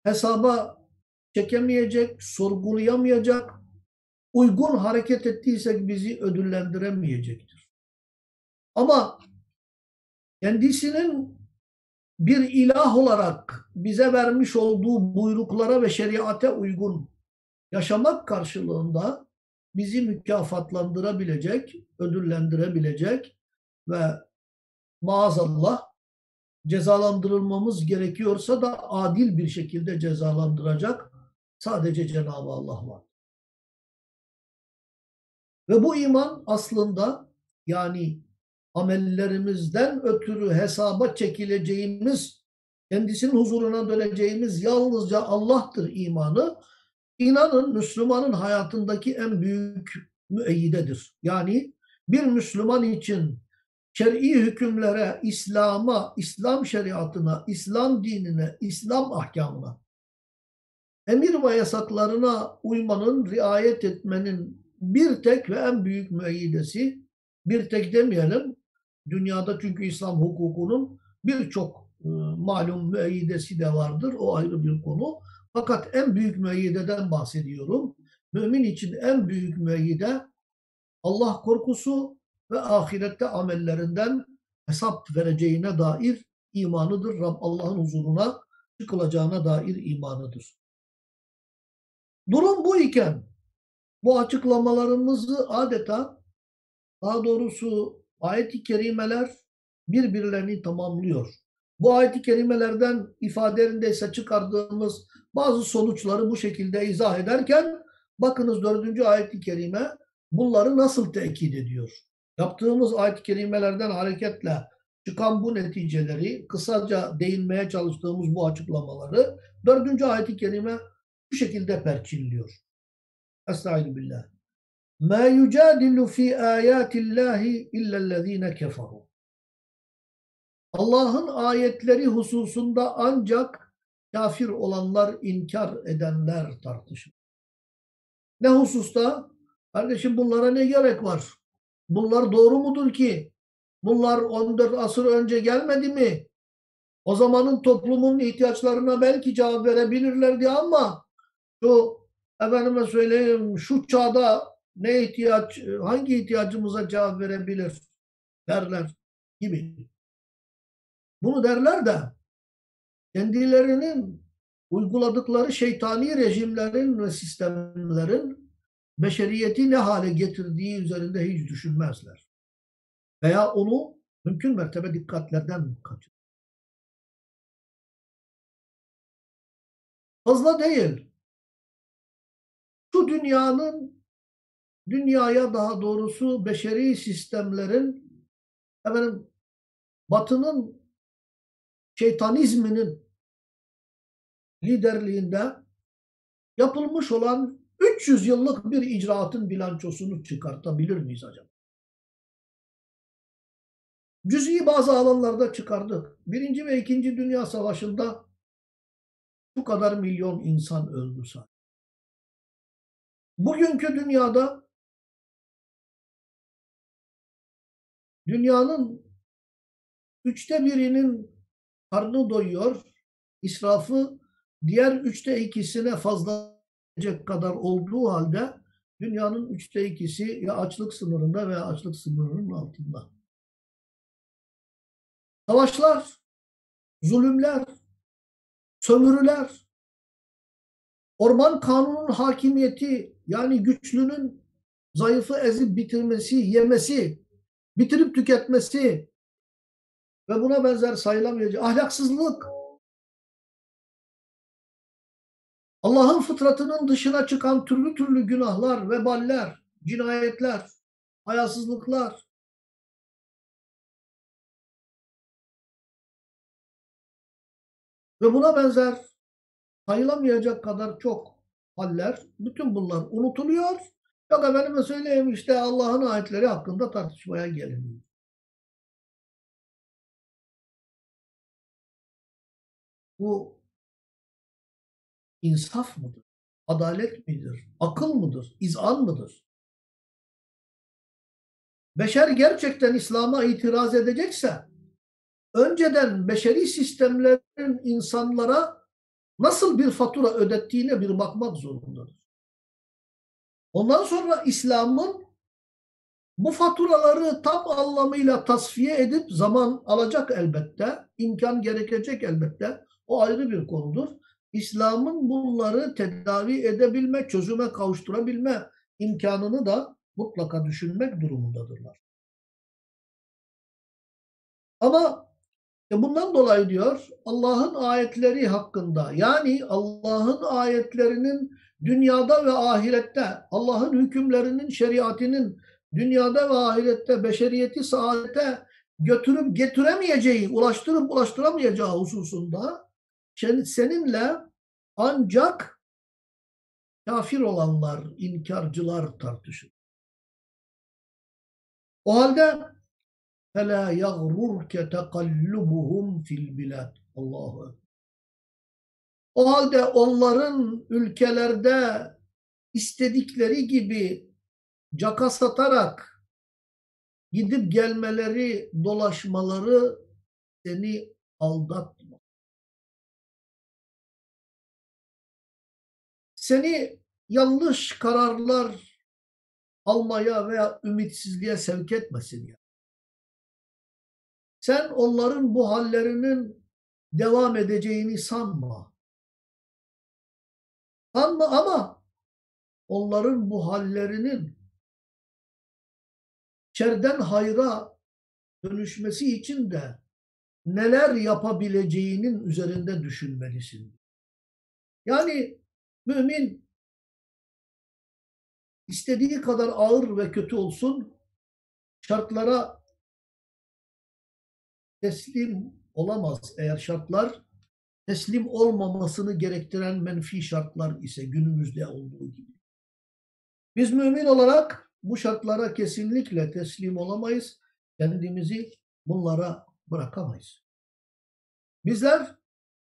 hesaba çekemeyecek, sorgulayamayacak, uygun hareket ettiysek bizi ödüllendiremeyecektir. Ama kendisinin bir ilah olarak bize vermiş olduğu buyruklara ve şeriate uygun yaşamak karşılığında bizi mükafatlandırabilecek, ödüllendirebilecek ve maazallah cezalandırılmamız gerekiyorsa da adil bir şekilde cezalandıracak sadece Cenab-ı Allah var. Ve bu iman aslında yani amellerimizden ötürü hesaba çekileceğimiz, kendisinin huzuruna döneceğimiz yalnızca Allah'tır imanı. inanın Müslümanın hayatındaki en büyük müeyyidedir. Yani bir Müslüman için şer'i hükümlere, İslam'a, İslam şeriatına, İslam dinine, İslam ahkamına, emir ve yasaklarına uymanın, riayet etmenin bir tek ve en büyük müeyyidesi, bir tek demeyelim, dünyada çünkü İslam hukukunun birçok e, malum müeyyidesi de vardır, o ayrı bir konu. Fakat en büyük müeyyideden bahsediyorum. Mümin için en büyük müeyyide Allah korkusu ve ahirette amellerinden hesap vereceğine dair imanıdır. Rab Allah'ın huzuruna çıkılacağına dair imanıdır. Durum bu iken bu açıklamalarımızı adeta daha doğrusu ayet-i kerimeler birbirlerini tamamlıyor. Bu ayet-i kerimelerden ifadelerinde çıkardığımız bazı sonuçları bu şekilde izah ederken bakınız dördüncü ayet-i kerime bunları nasıl tekit ediyor? Yaptığımız ayet-i kerimelerden hareketle çıkan bu neticeleri kısaca değinmeye çalıştığımız bu açıklamaları dördüncü ayet-i kerime bu şekilde perçinliyor. Estaizu billah. Ma yucadilu fi ayatillahi illellezine keferu. Allah'ın ayetleri hususunda ancak kafir olanlar, inkar edenler tartışır. Ne hususta? Kardeşim bunlara ne gerek var? Bunlar doğru mudur ki? Bunlar 14 asır önce gelmedi mi? O zamanın toplumun ihtiyaçlarına belki cevap verebilirlerdi ama şu efendime söyleyeyim şu çağda ne ihtiyaç, hangi ihtiyacımıza cevap verebilir derler gibi. Bunu derler de kendilerinin uyguladıkları şeytani rejimlerin ve sistemlerin beşeriyeti ne hale getirdiği üzerinde hiç düşünmezler. Veya onu mümkün mertebe dikkatlerden kaçırır. Fazla değil. Şu dünyanın dünyaya daha doğrusu beşeri sistemlerin efendim batının şeytanizminin liderliğinde yapılmış olan 300 yıllık bir icraatın bilançosunu çıkartabilir miyiz acaba? Cüz'i bazı alanlarda çıkardık. Birinci ve ikinci Dünya Savaşı'nda bu kadar milyon insan öldü sadece. Bugünkü dünyada dünyanın üçte birinin karnı doyuyor, israfı diğer üçte ikisine fazla kadar olduğu halde dünyanın üçte ikisi ya açlık sınırında veya açlık sınırının altında. Savaşlar, zulümler, sömürüler, orman kanunun hakimiyeti yani güçlünün zayıfı ezip bitirmesi, yemesi, bitirip tüketmesi ve buna benzer sayılamayacak ahlaksızlık, Allah'ın fıtratının dışına çıkan türlü türlü günahlar, veballer, cinayetler, hayasızlıklar, ve buna benzer sayılamayacak kadar çok haller, bütün bunlar unutuluyor. Yok efendime söyleyeyim işte Allah'ın ayetleri hakkında tartışmaya geliniyor. Bu insaf mıdır? Adalet midir? Akıl mıdır? İzan mıdır? Beşer gerçekten İslam'a itiraz edecekse önceden beşeri sistemlerin insanlara nasıl bir fatura ödettiğine bir bakmak zorundadır. Ondan sonra İslam'ın bu faturaları tam anlamıyla tasfiye edip zaman alacak elbette, imkan gerekecek elbette. O ayrı bir konudur. İslam'ın bunları tedavi edebilme, çözüme kavuşturabilme imkanını da mutlaka düşünmek durumundadırlar. Ama e bundan dolayı diyor Allah'ın ayetleri hakkında yani Allah'ın ayetlerinin dünyada ve ahirette Allah'ın hükümlerinin, şeriatinin dünyada ve ahirette beşeriyeti saadete götürüp getiremeyeceği, ulaştırıp ulaştıramayacağı hususunda seninle ancak kafir olanlar, inkarcılar tartışır. O halde فَلَا يَغْرُرْكَ تَقَلُّبُهُمْ فِي الْبِلَادِ Allahu Ekber. O halde onların ülkelerde istedikleri gibi caka satarak gidip gelmeleri, dolaşmaları seni aldatma. Seni yanlış kararlar almaya veya ümitsizliğe sevk etmesin ya. Sen onların bu hallerinin devam edeceğini sanma. Sanma ama onların bu hallerinin şerden hayra dönüşmesi için de neler yapabileceğinin üzerinde düşünmelisin. Yani mümin istediği kadar ağır ve kötü olsun şartlara teslim olamaz eğer şartlar teslim olmamasını gerektiren menfi şartlar ise günümüzde olduğu gibi. Biz mümin olarak bu şartlara kesinlikle teslim olamayız. Kendimizi bunlara bırakamayız. Bizler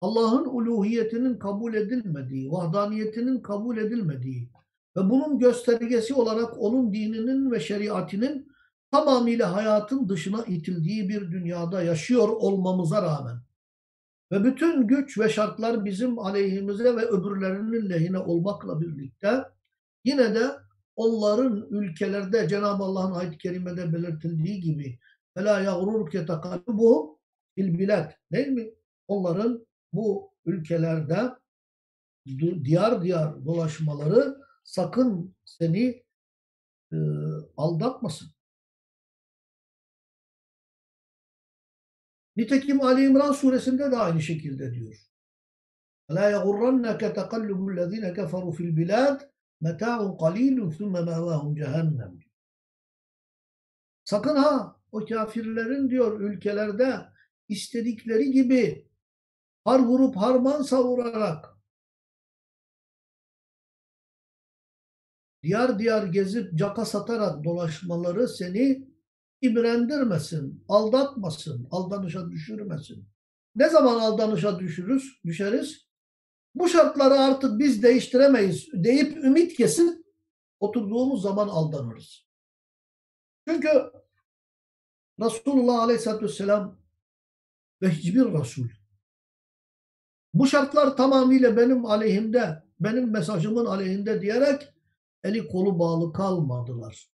Allah'ın uluhiyetinin kabul edilmediği, vahdaniyetinin kabul edilmediği ve bunun göstergesi olarak onun dininin ve şeriatinin tamamıyla hayatın dışına itildiği bir dünyada yaşıyor olmamıza rağmen ve bütün güç ve şartlar bizim aleyhimize ve öbürlerinin lehine olmakla birlikte yine de onların ülkelerde Cenab-ı Allah'ın ayet-i kerimede belirtildiği gibi فَلَا يَغْرُرْكَ تَقَلُّبُهُمْ fil bilad değil mi? Onların bu ülkelerde diyar diyar dolaşmaları sakın seni e, aldatmasın. Nitekim Ali İmran suresinde de aynı şekilde diyor. La yagurrannaka takallubul lezine keferu fil bilad meta'un qalilun thumme mevahum cehennem. Sakın ha o kafirlerin diyor ülkelerde istedikleri gibi har vurup harman savurarak diyar diyar gezip caka satarak dolaşmaları seni imrendirmesin, aldatmasın, aldanışa düşürmesin. Ne zaman aldanışa düşürüz, düşeriz? Bu şartları artık biz değiştiremeyiz deyip ümit kesin oturduğumuz zaman aldanırız. Çünkü Resulullah Aleyhisselatü Vesselam ve hiçbir Resul bu şartlar tamamıyla benim aleyhimde, benim mesajımın aleyhinde diyerek eli kolu bağlı kalmadılar.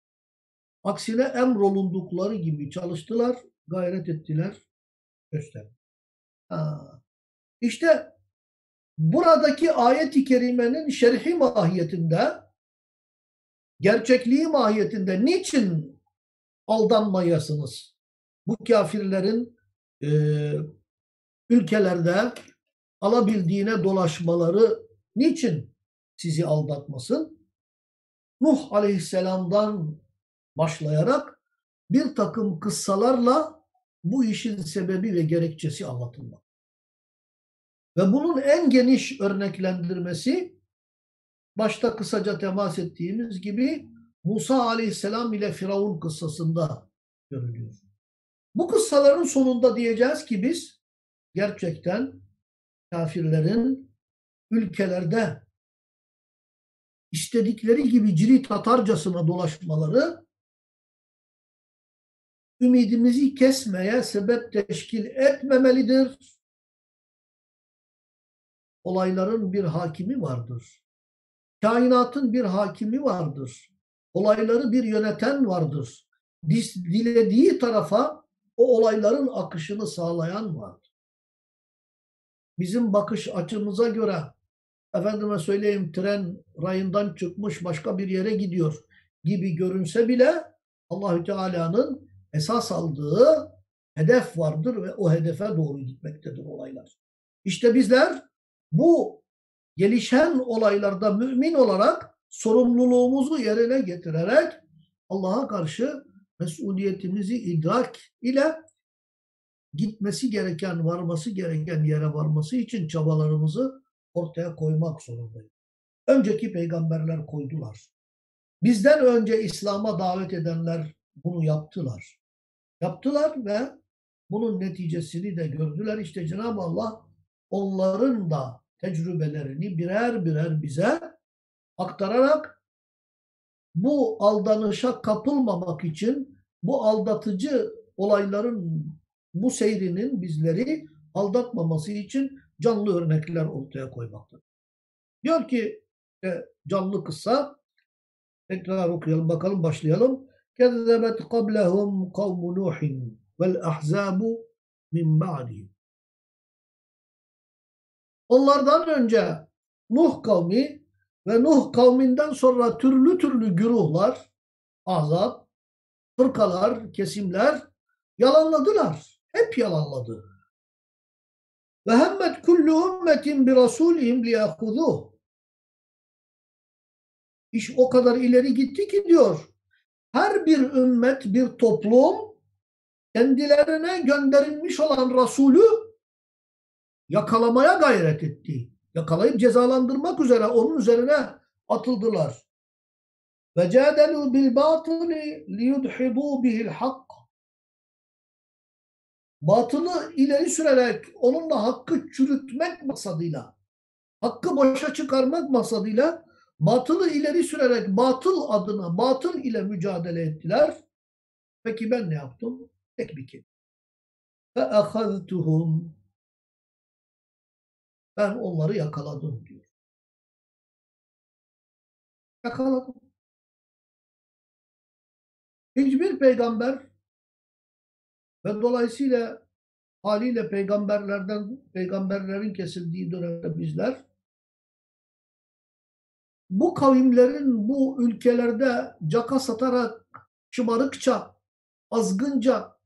Aksine emrolundukları gibi çalıştılar, gayret ettiler, gösterdi. İşte buradaki ayet-i kerimenin şerhi mahiyetinde, gerçekliği mahiyetinde niçin aldanmayasınız? Bu kafirlerin e, ülkelerde alabildiğine dolaşmaları niçin sizi aldatmasın? Nuh aleyhisselamdan başlayarak bir takım kıssalarla bu işin sebebi ve gerekçesi anlatılmak. Ve bunun en geniş örneklendirmesi başta kısaca temas ettiğimiz gibi Musa aleyhisselam ile Firavun kıssasında görülüyor. Bu kıssaların sonunda diyeceğiz ki biz gerçekten kafirlerin ülkelerde istedikleri gibi cirit atarcasına dolaşmaları ümidimizi kesmeye sebep teşkil etmemelidir. Olayların bir hakimi vardır. Kainatın bir hakimi vardır. Olayları bir yöneten vardır. Dilediği tarafa o olayların akışını sağlayan vardır. Bizim bakış açımıza göre efendime söyleyeyim tren rayından çıkmış başka bir yere gidiyor gibi görünse bile Allahü Teala'nın esas aldığı hedef vardır ve o hedefe doğru gitmektedir olaylar. İşte bizler bu gelişen olaylarda mümin olarak sorumluluğumuzu yerine getirerek Allah'a karşı mesuliyetimizi idrak ile gitmesi gereken, varması gereken yere varması için çabalarımızı ortaya koymak zorundayız. önceki peygamberler koydular. Bizden önce İslam'a davet edenler bunu yaptılar. Yaptılar ve bunun neticesini de gördüler. İşte Cenab-ı Allah onların da tecrübelerini birer birer bize aktararak bu aldanışa kapılmamak için bu aldatıcı olayların bu seyrinin bizleri aldatmaması için canlı örnekler ortaya koymaktadır. Diyor ki e, canlı kısa tekrar okuyalım bakalım başlayalım. كذبت قبلهم قوم نوح والأحزاب من بعدهم Onlardan önce Nuh kavmi ve Nuh kavminden sonra türlü türlü güruhlar, azap, fırkalar, kesimler yalanladılar. Hep yalanladı. Ve hemmet kullu ümmetin bi rasulihim liyakuzuh. İş o kadar ileri gitti ki diyor. her bir ümmet, bir toplum kendilerine gönderilmiş olan Resulü yakalamaya gayret etti. Yakalayıp cezalandırmak üzere onun üzerine atıldılar. Ve cadelu bil batili liyudhidu bihil hak. Batılı ileri sürerek onunla hakkı çürütmek maksadıyla, hakkı boşa çıkarmak maksadıyla batılı ileri sürerek batıl adına batıl ile mücadele ettiler. Peki ben ne yaptım? Tek bir kelime. فَاَخَذْتُهُمْ Ben onları yakaladım diyor. Yakaladım. Hiçbir peygamber ve dolayısıyla haliyle peygamberlerden peygamberlerin kesildiği dönemde bizler bu kavimlerin bu ülkelerde caka satarak şımarıkça, azgınca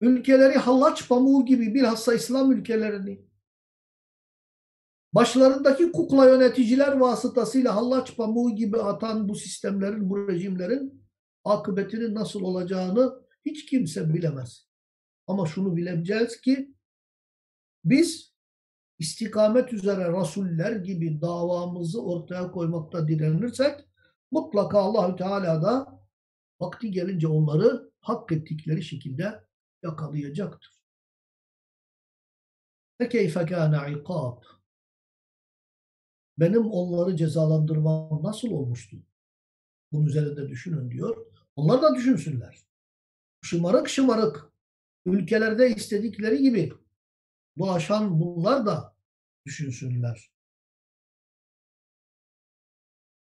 ülkeleri hallaç pamuğu gibi bilhassa İslam ülkelerini başlarındaki kukla yöneticiler vasıtasıyla hallaç pamuğu gibi atan bu sistemlerin, bu rejimlerin akıbetinin nasıl olacağını hiç kimse bilemez. Ama şunu bilebileceğiz ki biz istikamet üzere rasuller gibi davamızı ortaya koymakta direnirsek mutlaka Allahü Teala da vakti gelince onları hak ettikleri şekilde yakalayacaktır. Fekeyfe kâne ikâb. Benim onları cezalandırmam nasıl olmuştu? Bunun üzerinde düşünün diyor. Onlar da düşünsünler. Şımarık şımarık ülkelerde istedikleri gibi dolaşan bunlar da düşünsünler.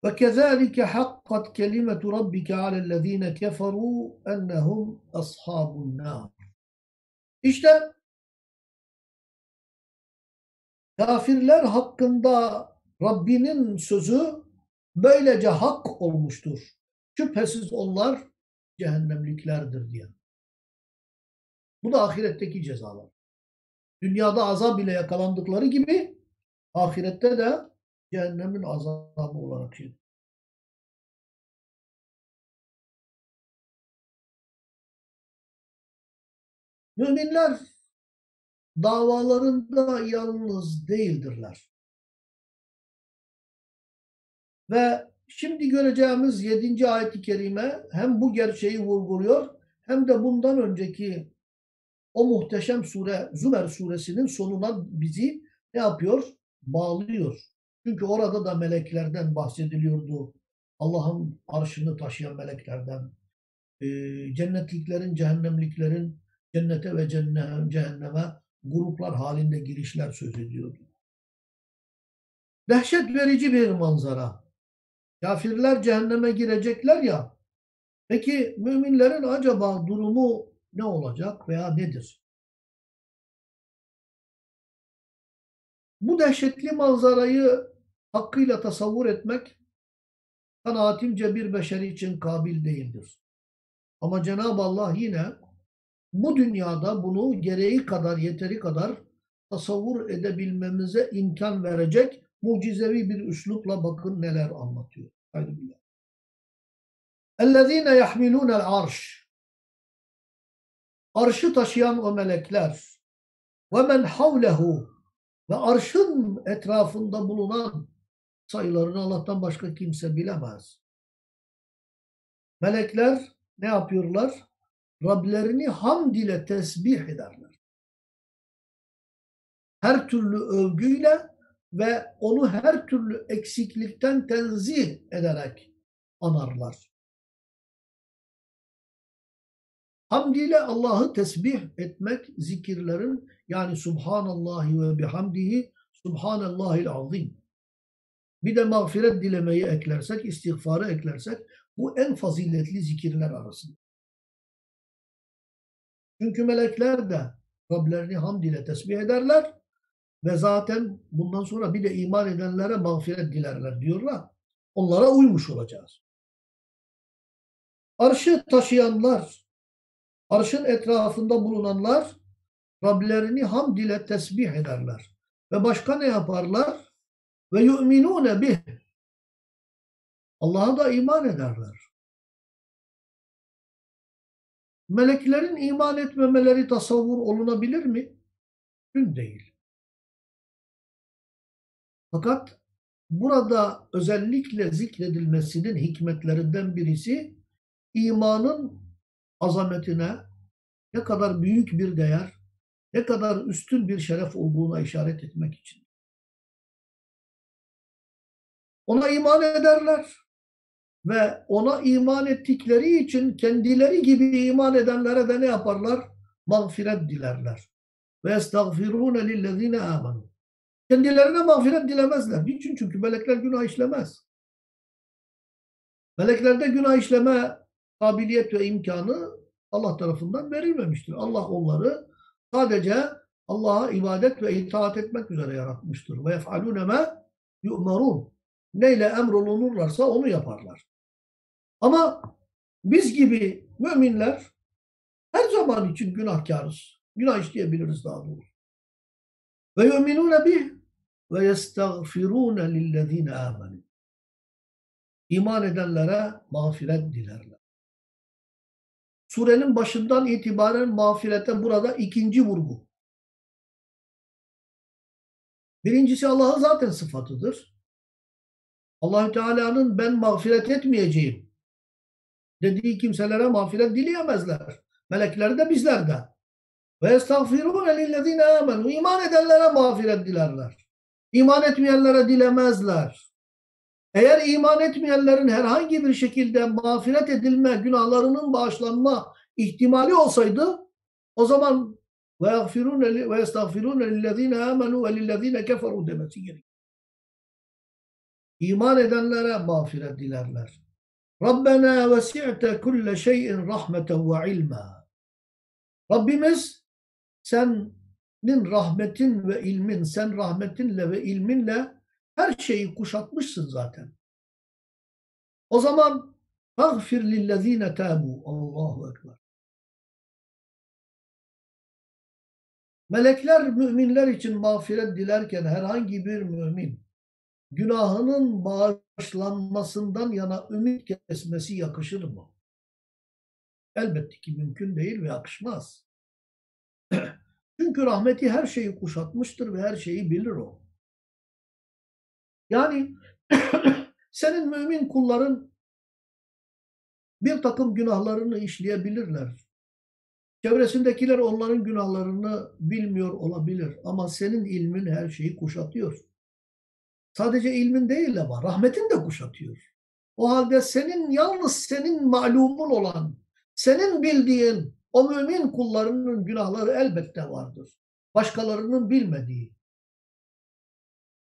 Ve kezalike hakkat kelimetu rabbike alellezine keferu ennehum ashabun nar. İşte kafirler hakkında Rabbinin sözü böylece hak olmuştur. Şüphesiz onlar cehennemliklerdir diye. Bu da ahiretteki cezalar. Dünyada azap ile yakalandıkları gibi ahirette de cehennemin azabı olarak şey. Müminler davalarında yalnız değildirler. Ve şimdi göreceğimiz 7. ayet-i kerime hem bu gerçeği vurguluyor hem de bundan önceki o muhteşem sure Zümer suresinin sonuna bizi ne yapıyor? Bağlıyor. Çünkü orada da meleklerden bahsediliyordu. Allah'ın arşını taşıyan meleklerden. E, cennetliklerin, cehennemliklerin cennete ve cehenneme gruplar halinde girişler söz ediyordu. Dehşet verici bir manzara. Kafirler cehenneme girecekler ya. Peki müminlerin acaba durumu ne olacak veya nedir? Bu dehşetli manzarayı hakkıyla tasavvur etmek kanaatimce bir beşer için kabil değildir. Ama Cenab-ı Allah yine bu dünyada bunu gereği kadar, yeteri kadar tasavvur edebilmemize imkan verecek mucizevi bir üslupla bakın neler anlatıyor. Haydi billah. اَلَّذ۪ينَ يَحْمِلُونَ الْعَرْشِ arşı taşıyan o melekler ve men havlehu ve arşın etrafında bulunan sayılarını Allah'tan başka kimse bilemez. Melekler ne yapıyorlar? Rablerini hamd ile tesbih ederler. Her türlü övgüyle ve onu her türlü eksiklikten tenzih ederek anarlar. Hamd ile Allah'ı tesbih etmek zikirlerin yani Subhanallahi ve bihamdihi Subhanallahil azim. Bir de mağfiret dilemeyi eklersek, istiğfarı eklersek bu en faziletli zikirler arasında. Çünkü melekler de Rablerini hamd ile tesbih ederler ve zaten bundan sonra bir de iman edenlere mağfiret dilerler diyorlar. Onlara uymuş olacağız. Arşı taşıyanlar, arşın etrafında bulunanlar Rablerini hamd ile tesbih ederler. Ve başka ne yaparlar? Ve yu'minune bih. Allah'a da iman ederler. Meleklerin iman etmemeleri tasavvur olunabilir mi? Mümkün değil. Fakat burada özellikle zikredilmesinin hikmetlerinden birisi imanın azametine ne kadar büyük bir değer, ne kadar üstün bir şeref olduğuna işaret etmek için. Ona iman ederler ve ona iman ettikleri için kendileri gibi iman edenlere de ne yaparlar? Mağfiret dilerler. Ve estağfirûne lillezîne âmenû. Kendilerine mağfiret dilemezler. Niçin? Çünkü melekler günah işlemez. Meleklerde günah işleme kabiliyet ve imkanı Allah tarafından verilmemiştir. Allah onları sadece Allah'a ibadet ve itaat etmek üzere yaratmıştır. Ve yef'alûne mâ yu'marûn. Neyle emrolunurlarsa onu yaparlar. Ama biz gibi müminler her zaman için günahkarız. Günah işleyebiliriz daha doğrusu. Ve yu'minûne bih ve yestagfirûne lillezîne âmenû. İman edenlere mağfiret dilerler. Surenin başından itibaren mağfirete burada ikinci vurgu. Birincisi Allah'ın zaten sıfatıdır. Allahü Teala'nın ben mağfiret etmeyeceğim dediği kimselere mağfiret dileyemezler. Melekler de bizler de. Ve estağfirûne lillezîne âmenû. İman edenlere mağfiret dilerler. İman etmeyenlere dilemezler. Eğer iman etmeyenlerin herhangi bir şekilde mağfiret edilme, günahlarının bağışlanma ihtimali olsaydı o zaman ve yagfirûne ve estağfirûne lillezîne âmenû ve lillezîne keferû demesi gerekir. İman edenlere mağfiret dilerler. Rabbena vesi'te kulle şeyin rahmeten ve ilma. Rabbimiz senin rahmetin ve ilmin, sen rahmetinle ve ilminle her şeyi kuşatmışsın zaten. O zaman Gafir lillezine tabu. Allahu Ekber. Melekler müminler için mağfiret dilerken herhangi bir mümin günahının bağışlanmasından yana ümit kesmesi yakışır mı? Elbette ki mümkün değil ve yakışmaz. Çünkü rahmeti her şeyi kuşatmıştır ve her şeyi bilir o. Yani senin mümin kulların bir takım günahlarını işleyebilirler. Çevresindekiler onların günahlarını bilmiyor olabilir ama senin ilmin her şeyi kuşatıyor. Sadece ilmin değil ama rahmetin de kuşatıyor. O halde senin yalnız senin malumun olan, senin bildiğin o mümin kullarının günahları elbette vardır. Başkalarının bilmediği.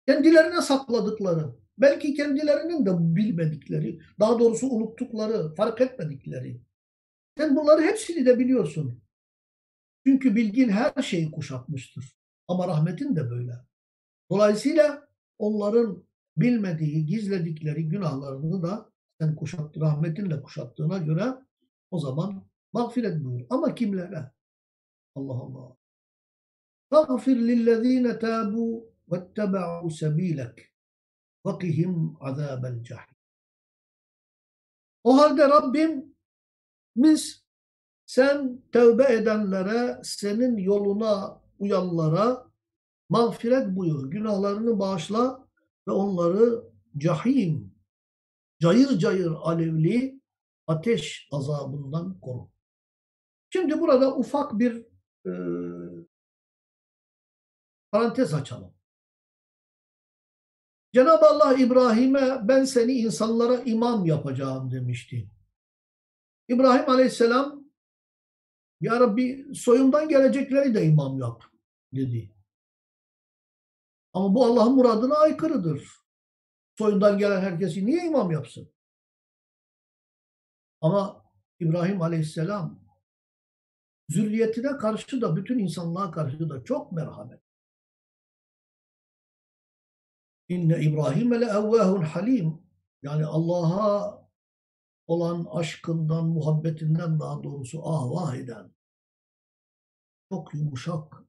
Kendilerine sakladıkları, belki kendilerinin de bilmedikleri, daha doğrusu unuttukları, fark etmedikleri. Sen bunları hepsini de biliyorsun. Çünkü bilgin her şeyi kuşatmıştır. Ama rahmetin de böyle. Dolayısıyla onların bilmediği, gizledikleri günahlarını da sen kuşat, rahmetinle kuşattığına göre o zaman mağfiret buyur. Ama kimlere? Allah Allah. Fagfir lillezine tabu vettebe'u sebilek vakihim azabel cahim. O halde Rabbim biz sen tevbe edenlere, senin yoluna uyanlara mağfiret buyur. Günahlarını bağışla ve onları cahim cayır cayır alevli ateş azabından koru. Şimdi burada ufak bir e, parantez açalım. Cenab-ı Allah İbrahim'e ben seni insanlara imam yapacağım demişti. İbrahim Aleyhisselam Ya Rabbi soyumdan gelecekleri de imam yap dedi. Ama bu Allah'ın muradına aykırıdır. Soyundan gelen herkesi niye imam yapsın? Ama İbrahim Aleyhisselam zürriyetine karşı da bütün insanlığa karşı da çok merhamet. İnne İbrahim le evvahun halim. Yani Allah'a olan aşkından, muhabbetinden daha doğrusu ahvah eden, çok yumuşak,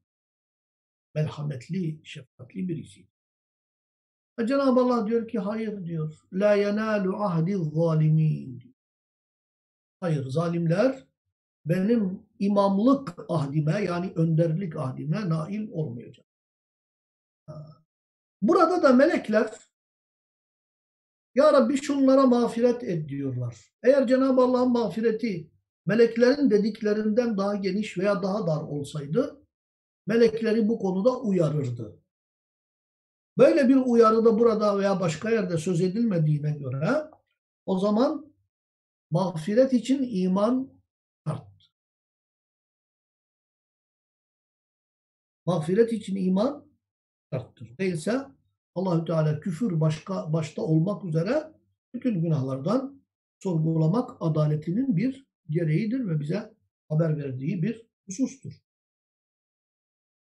merhametli, şefkatli birisi. Ve Cenab-ı Allah diyor ki hayır diyor. La yenalu ahdi zalimin. Hayır zalimler benim imamlık ahdime yani önderlik ahdime nail olmayacak. Burada da melekler Ya Rabbi şunlara mağfiret et diyorlar. Eğer Cenab-ı Allah'ın mağfireti meleklerin dediklerinden daha geniş veya daha dar olsaydı melekleri bu konuda uyarırdı. Böyle bir uyarıda burada veya başka yerde söz edilmediğine göre o zaman mağfiret için iman şart. Mağfiret için iman şarttır. Değilse Allahü Teala küfür başka başta olmak üzere bütün günahlardan sorgulamak adaletinin bir gereğidir ve bize haber verdiği bir husustur.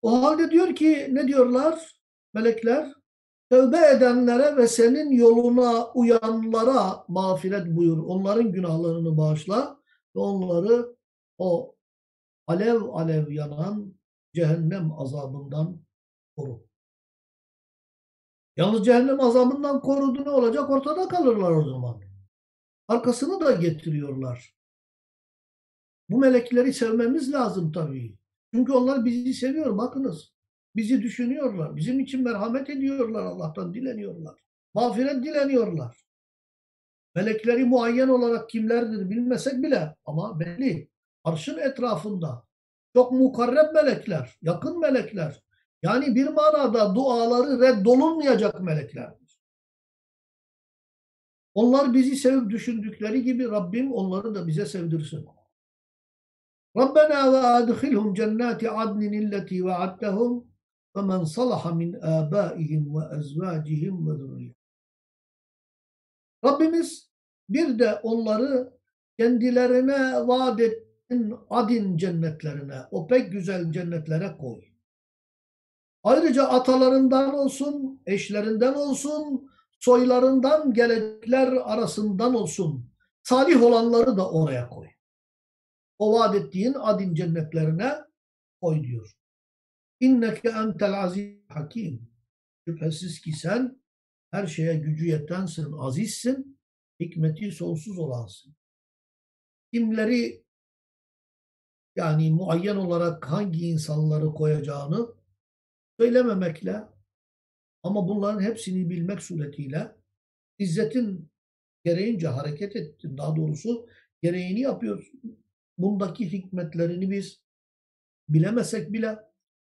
O halde diyor ki ne diyorlar melekler? Tövbe edenlere ve senin yoluna uyanlara mağfiret buyur. Onların günahlarını bağışla ve onları o alev alev yanan cehennem azabından koru. Yalnız cehennem azabından korudu ne olacak? Ortada kalırlar o zaman. Arkasını da getiriyorlar. Bu melekleri sevmemiz lazım tabii. Çünkü onlar bizi seviyor. Bakınız. Bizi düşünüyorlar. Bizim için merhamet ediyorlar. Allah'tan dileniyorlar. Mağfiret dileniyorlar. Melekleri muayyen olarak kimlerdir bilmesek bile ama belli. Arşın etrafında. Çok mukarreb melekler. Yakın melekler. Yani bir manada duaları reddolunmayacak meleklerdir. Onlar bizi sevip düşündükleri gibi Rabbim onları da bize sevdirsin. Rabbena ve adkhilhum cennati adnin illeti vaadtehum ve men salaha min abaihim ve ezvacihim ve zürriyetihim. Rabbimiz bir de onları kendilerine vaat ettin adin cennetlerine, o pek güzel cennetlere koy. Ayrıca atalarından olsun, eşlerinden olsun, soylarından gelecekler arasından olsun. Salih olanları da oraya koy. O vaat ettiğin adin cennetlerine koy diyor. İnneke entel aziz hakim. Şüphesiz ki sen her şeye gücü yetensin, azizsin, hikmeti sonsuz olansın. Kimleri yani muayyen olarak hangi insanları koyacağını söylememekle ama bunların hepsini bilmek suretiyle izzetin gereğince hareket ettin. Daha doğrusu gereğini yapıyorsun. Bundaki hikmetlerini biz bilemesek bile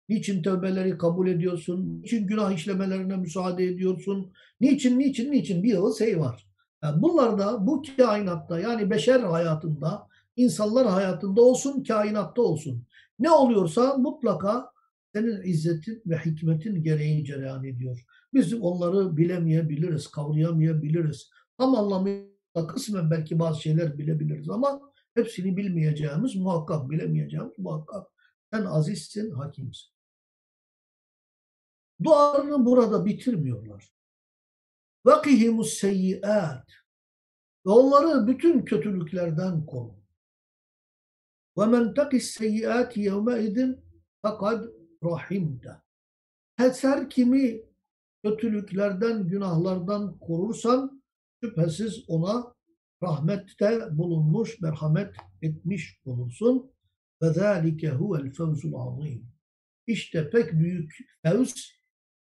niçin tövbeleri kabul ediyorsun, niçin günah işlemelerine müsaade ediyorsun, niçin, niçin, niçin bir yılı şey var. Yani bunlar da bu kainatta yani beşer hayatında, insanlar hayatında olsun, kainatta olsun. Ne oluyorsa mutlaka senin izzetin ve hikmetin gereği cereyan ediyor. Biz onları bilemeyebiliriz, kavrayamayabiliriz. Tam anlamıyla kısmen belki bazı şeyler bilebiliriz ama hepsini bilmeyeceğimiz muhakkak, bilemeyeceğimiz muhakkak. Sen azizsin, hakimsin. Dualarını burada bitirmiyorlar. وَقِهِمُ seyyiat Ve onları bütün kötülüklerden koru. وَمَنْ تَقِ السَّيِّئَاتِ يَوْمَئِذٍ فَقَدْ rahimte. Her kimi kötülüklerden, günahlardan korursan şüphesiz ona rahmette bulunmuş, merhamet etmiş olursun. Ve zâlike huvel fevzul azîm. İşte pek büyük fevz,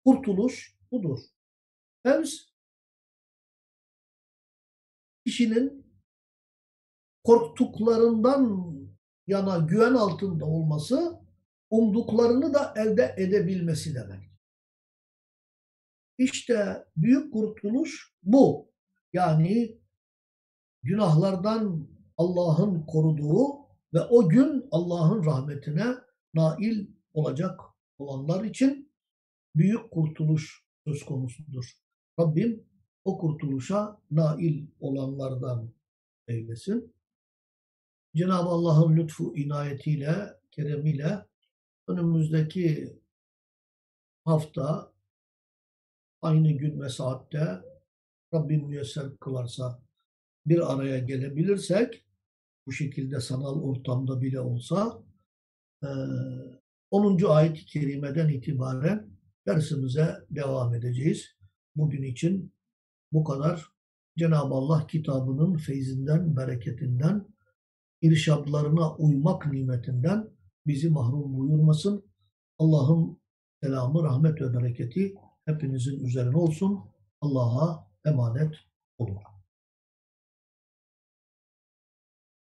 kurtuluş budur. Fevz, kişinin korktuklarından yana güven altında olması, umduklarını da elde edebilmesi demek. İşte büyük kurtuluş bu. Yani günahlardan Allah'ın koruduğu ve o gün Allah'ın rahmetine nail olacak olanlar için büyük kurtuluş söz konusudur. Rabbim o kurtuluşa nail olanlardan eylesin. Cenab-ı Allah'ın lütfu inayetiyle, keremiyle önümüzdeki hafta aynı gün ve saatte Rabbim müyesser kılarsa bir araya gelebilirsek bu şekilde sanal ortamda bile olsa 10. ayet-i kerimeden itibaren dersimize devam edeceğiz. Bugün için bu kadar. Cenab-ı Allah kitabının feyzinden, bereketinden, irşadlarına uymak nimetinden bizi mahrum buyurmasın. Allah'ın selamı, rahmet ve bereketi hepinizin üzerine olsun. Allah'a emanet olun.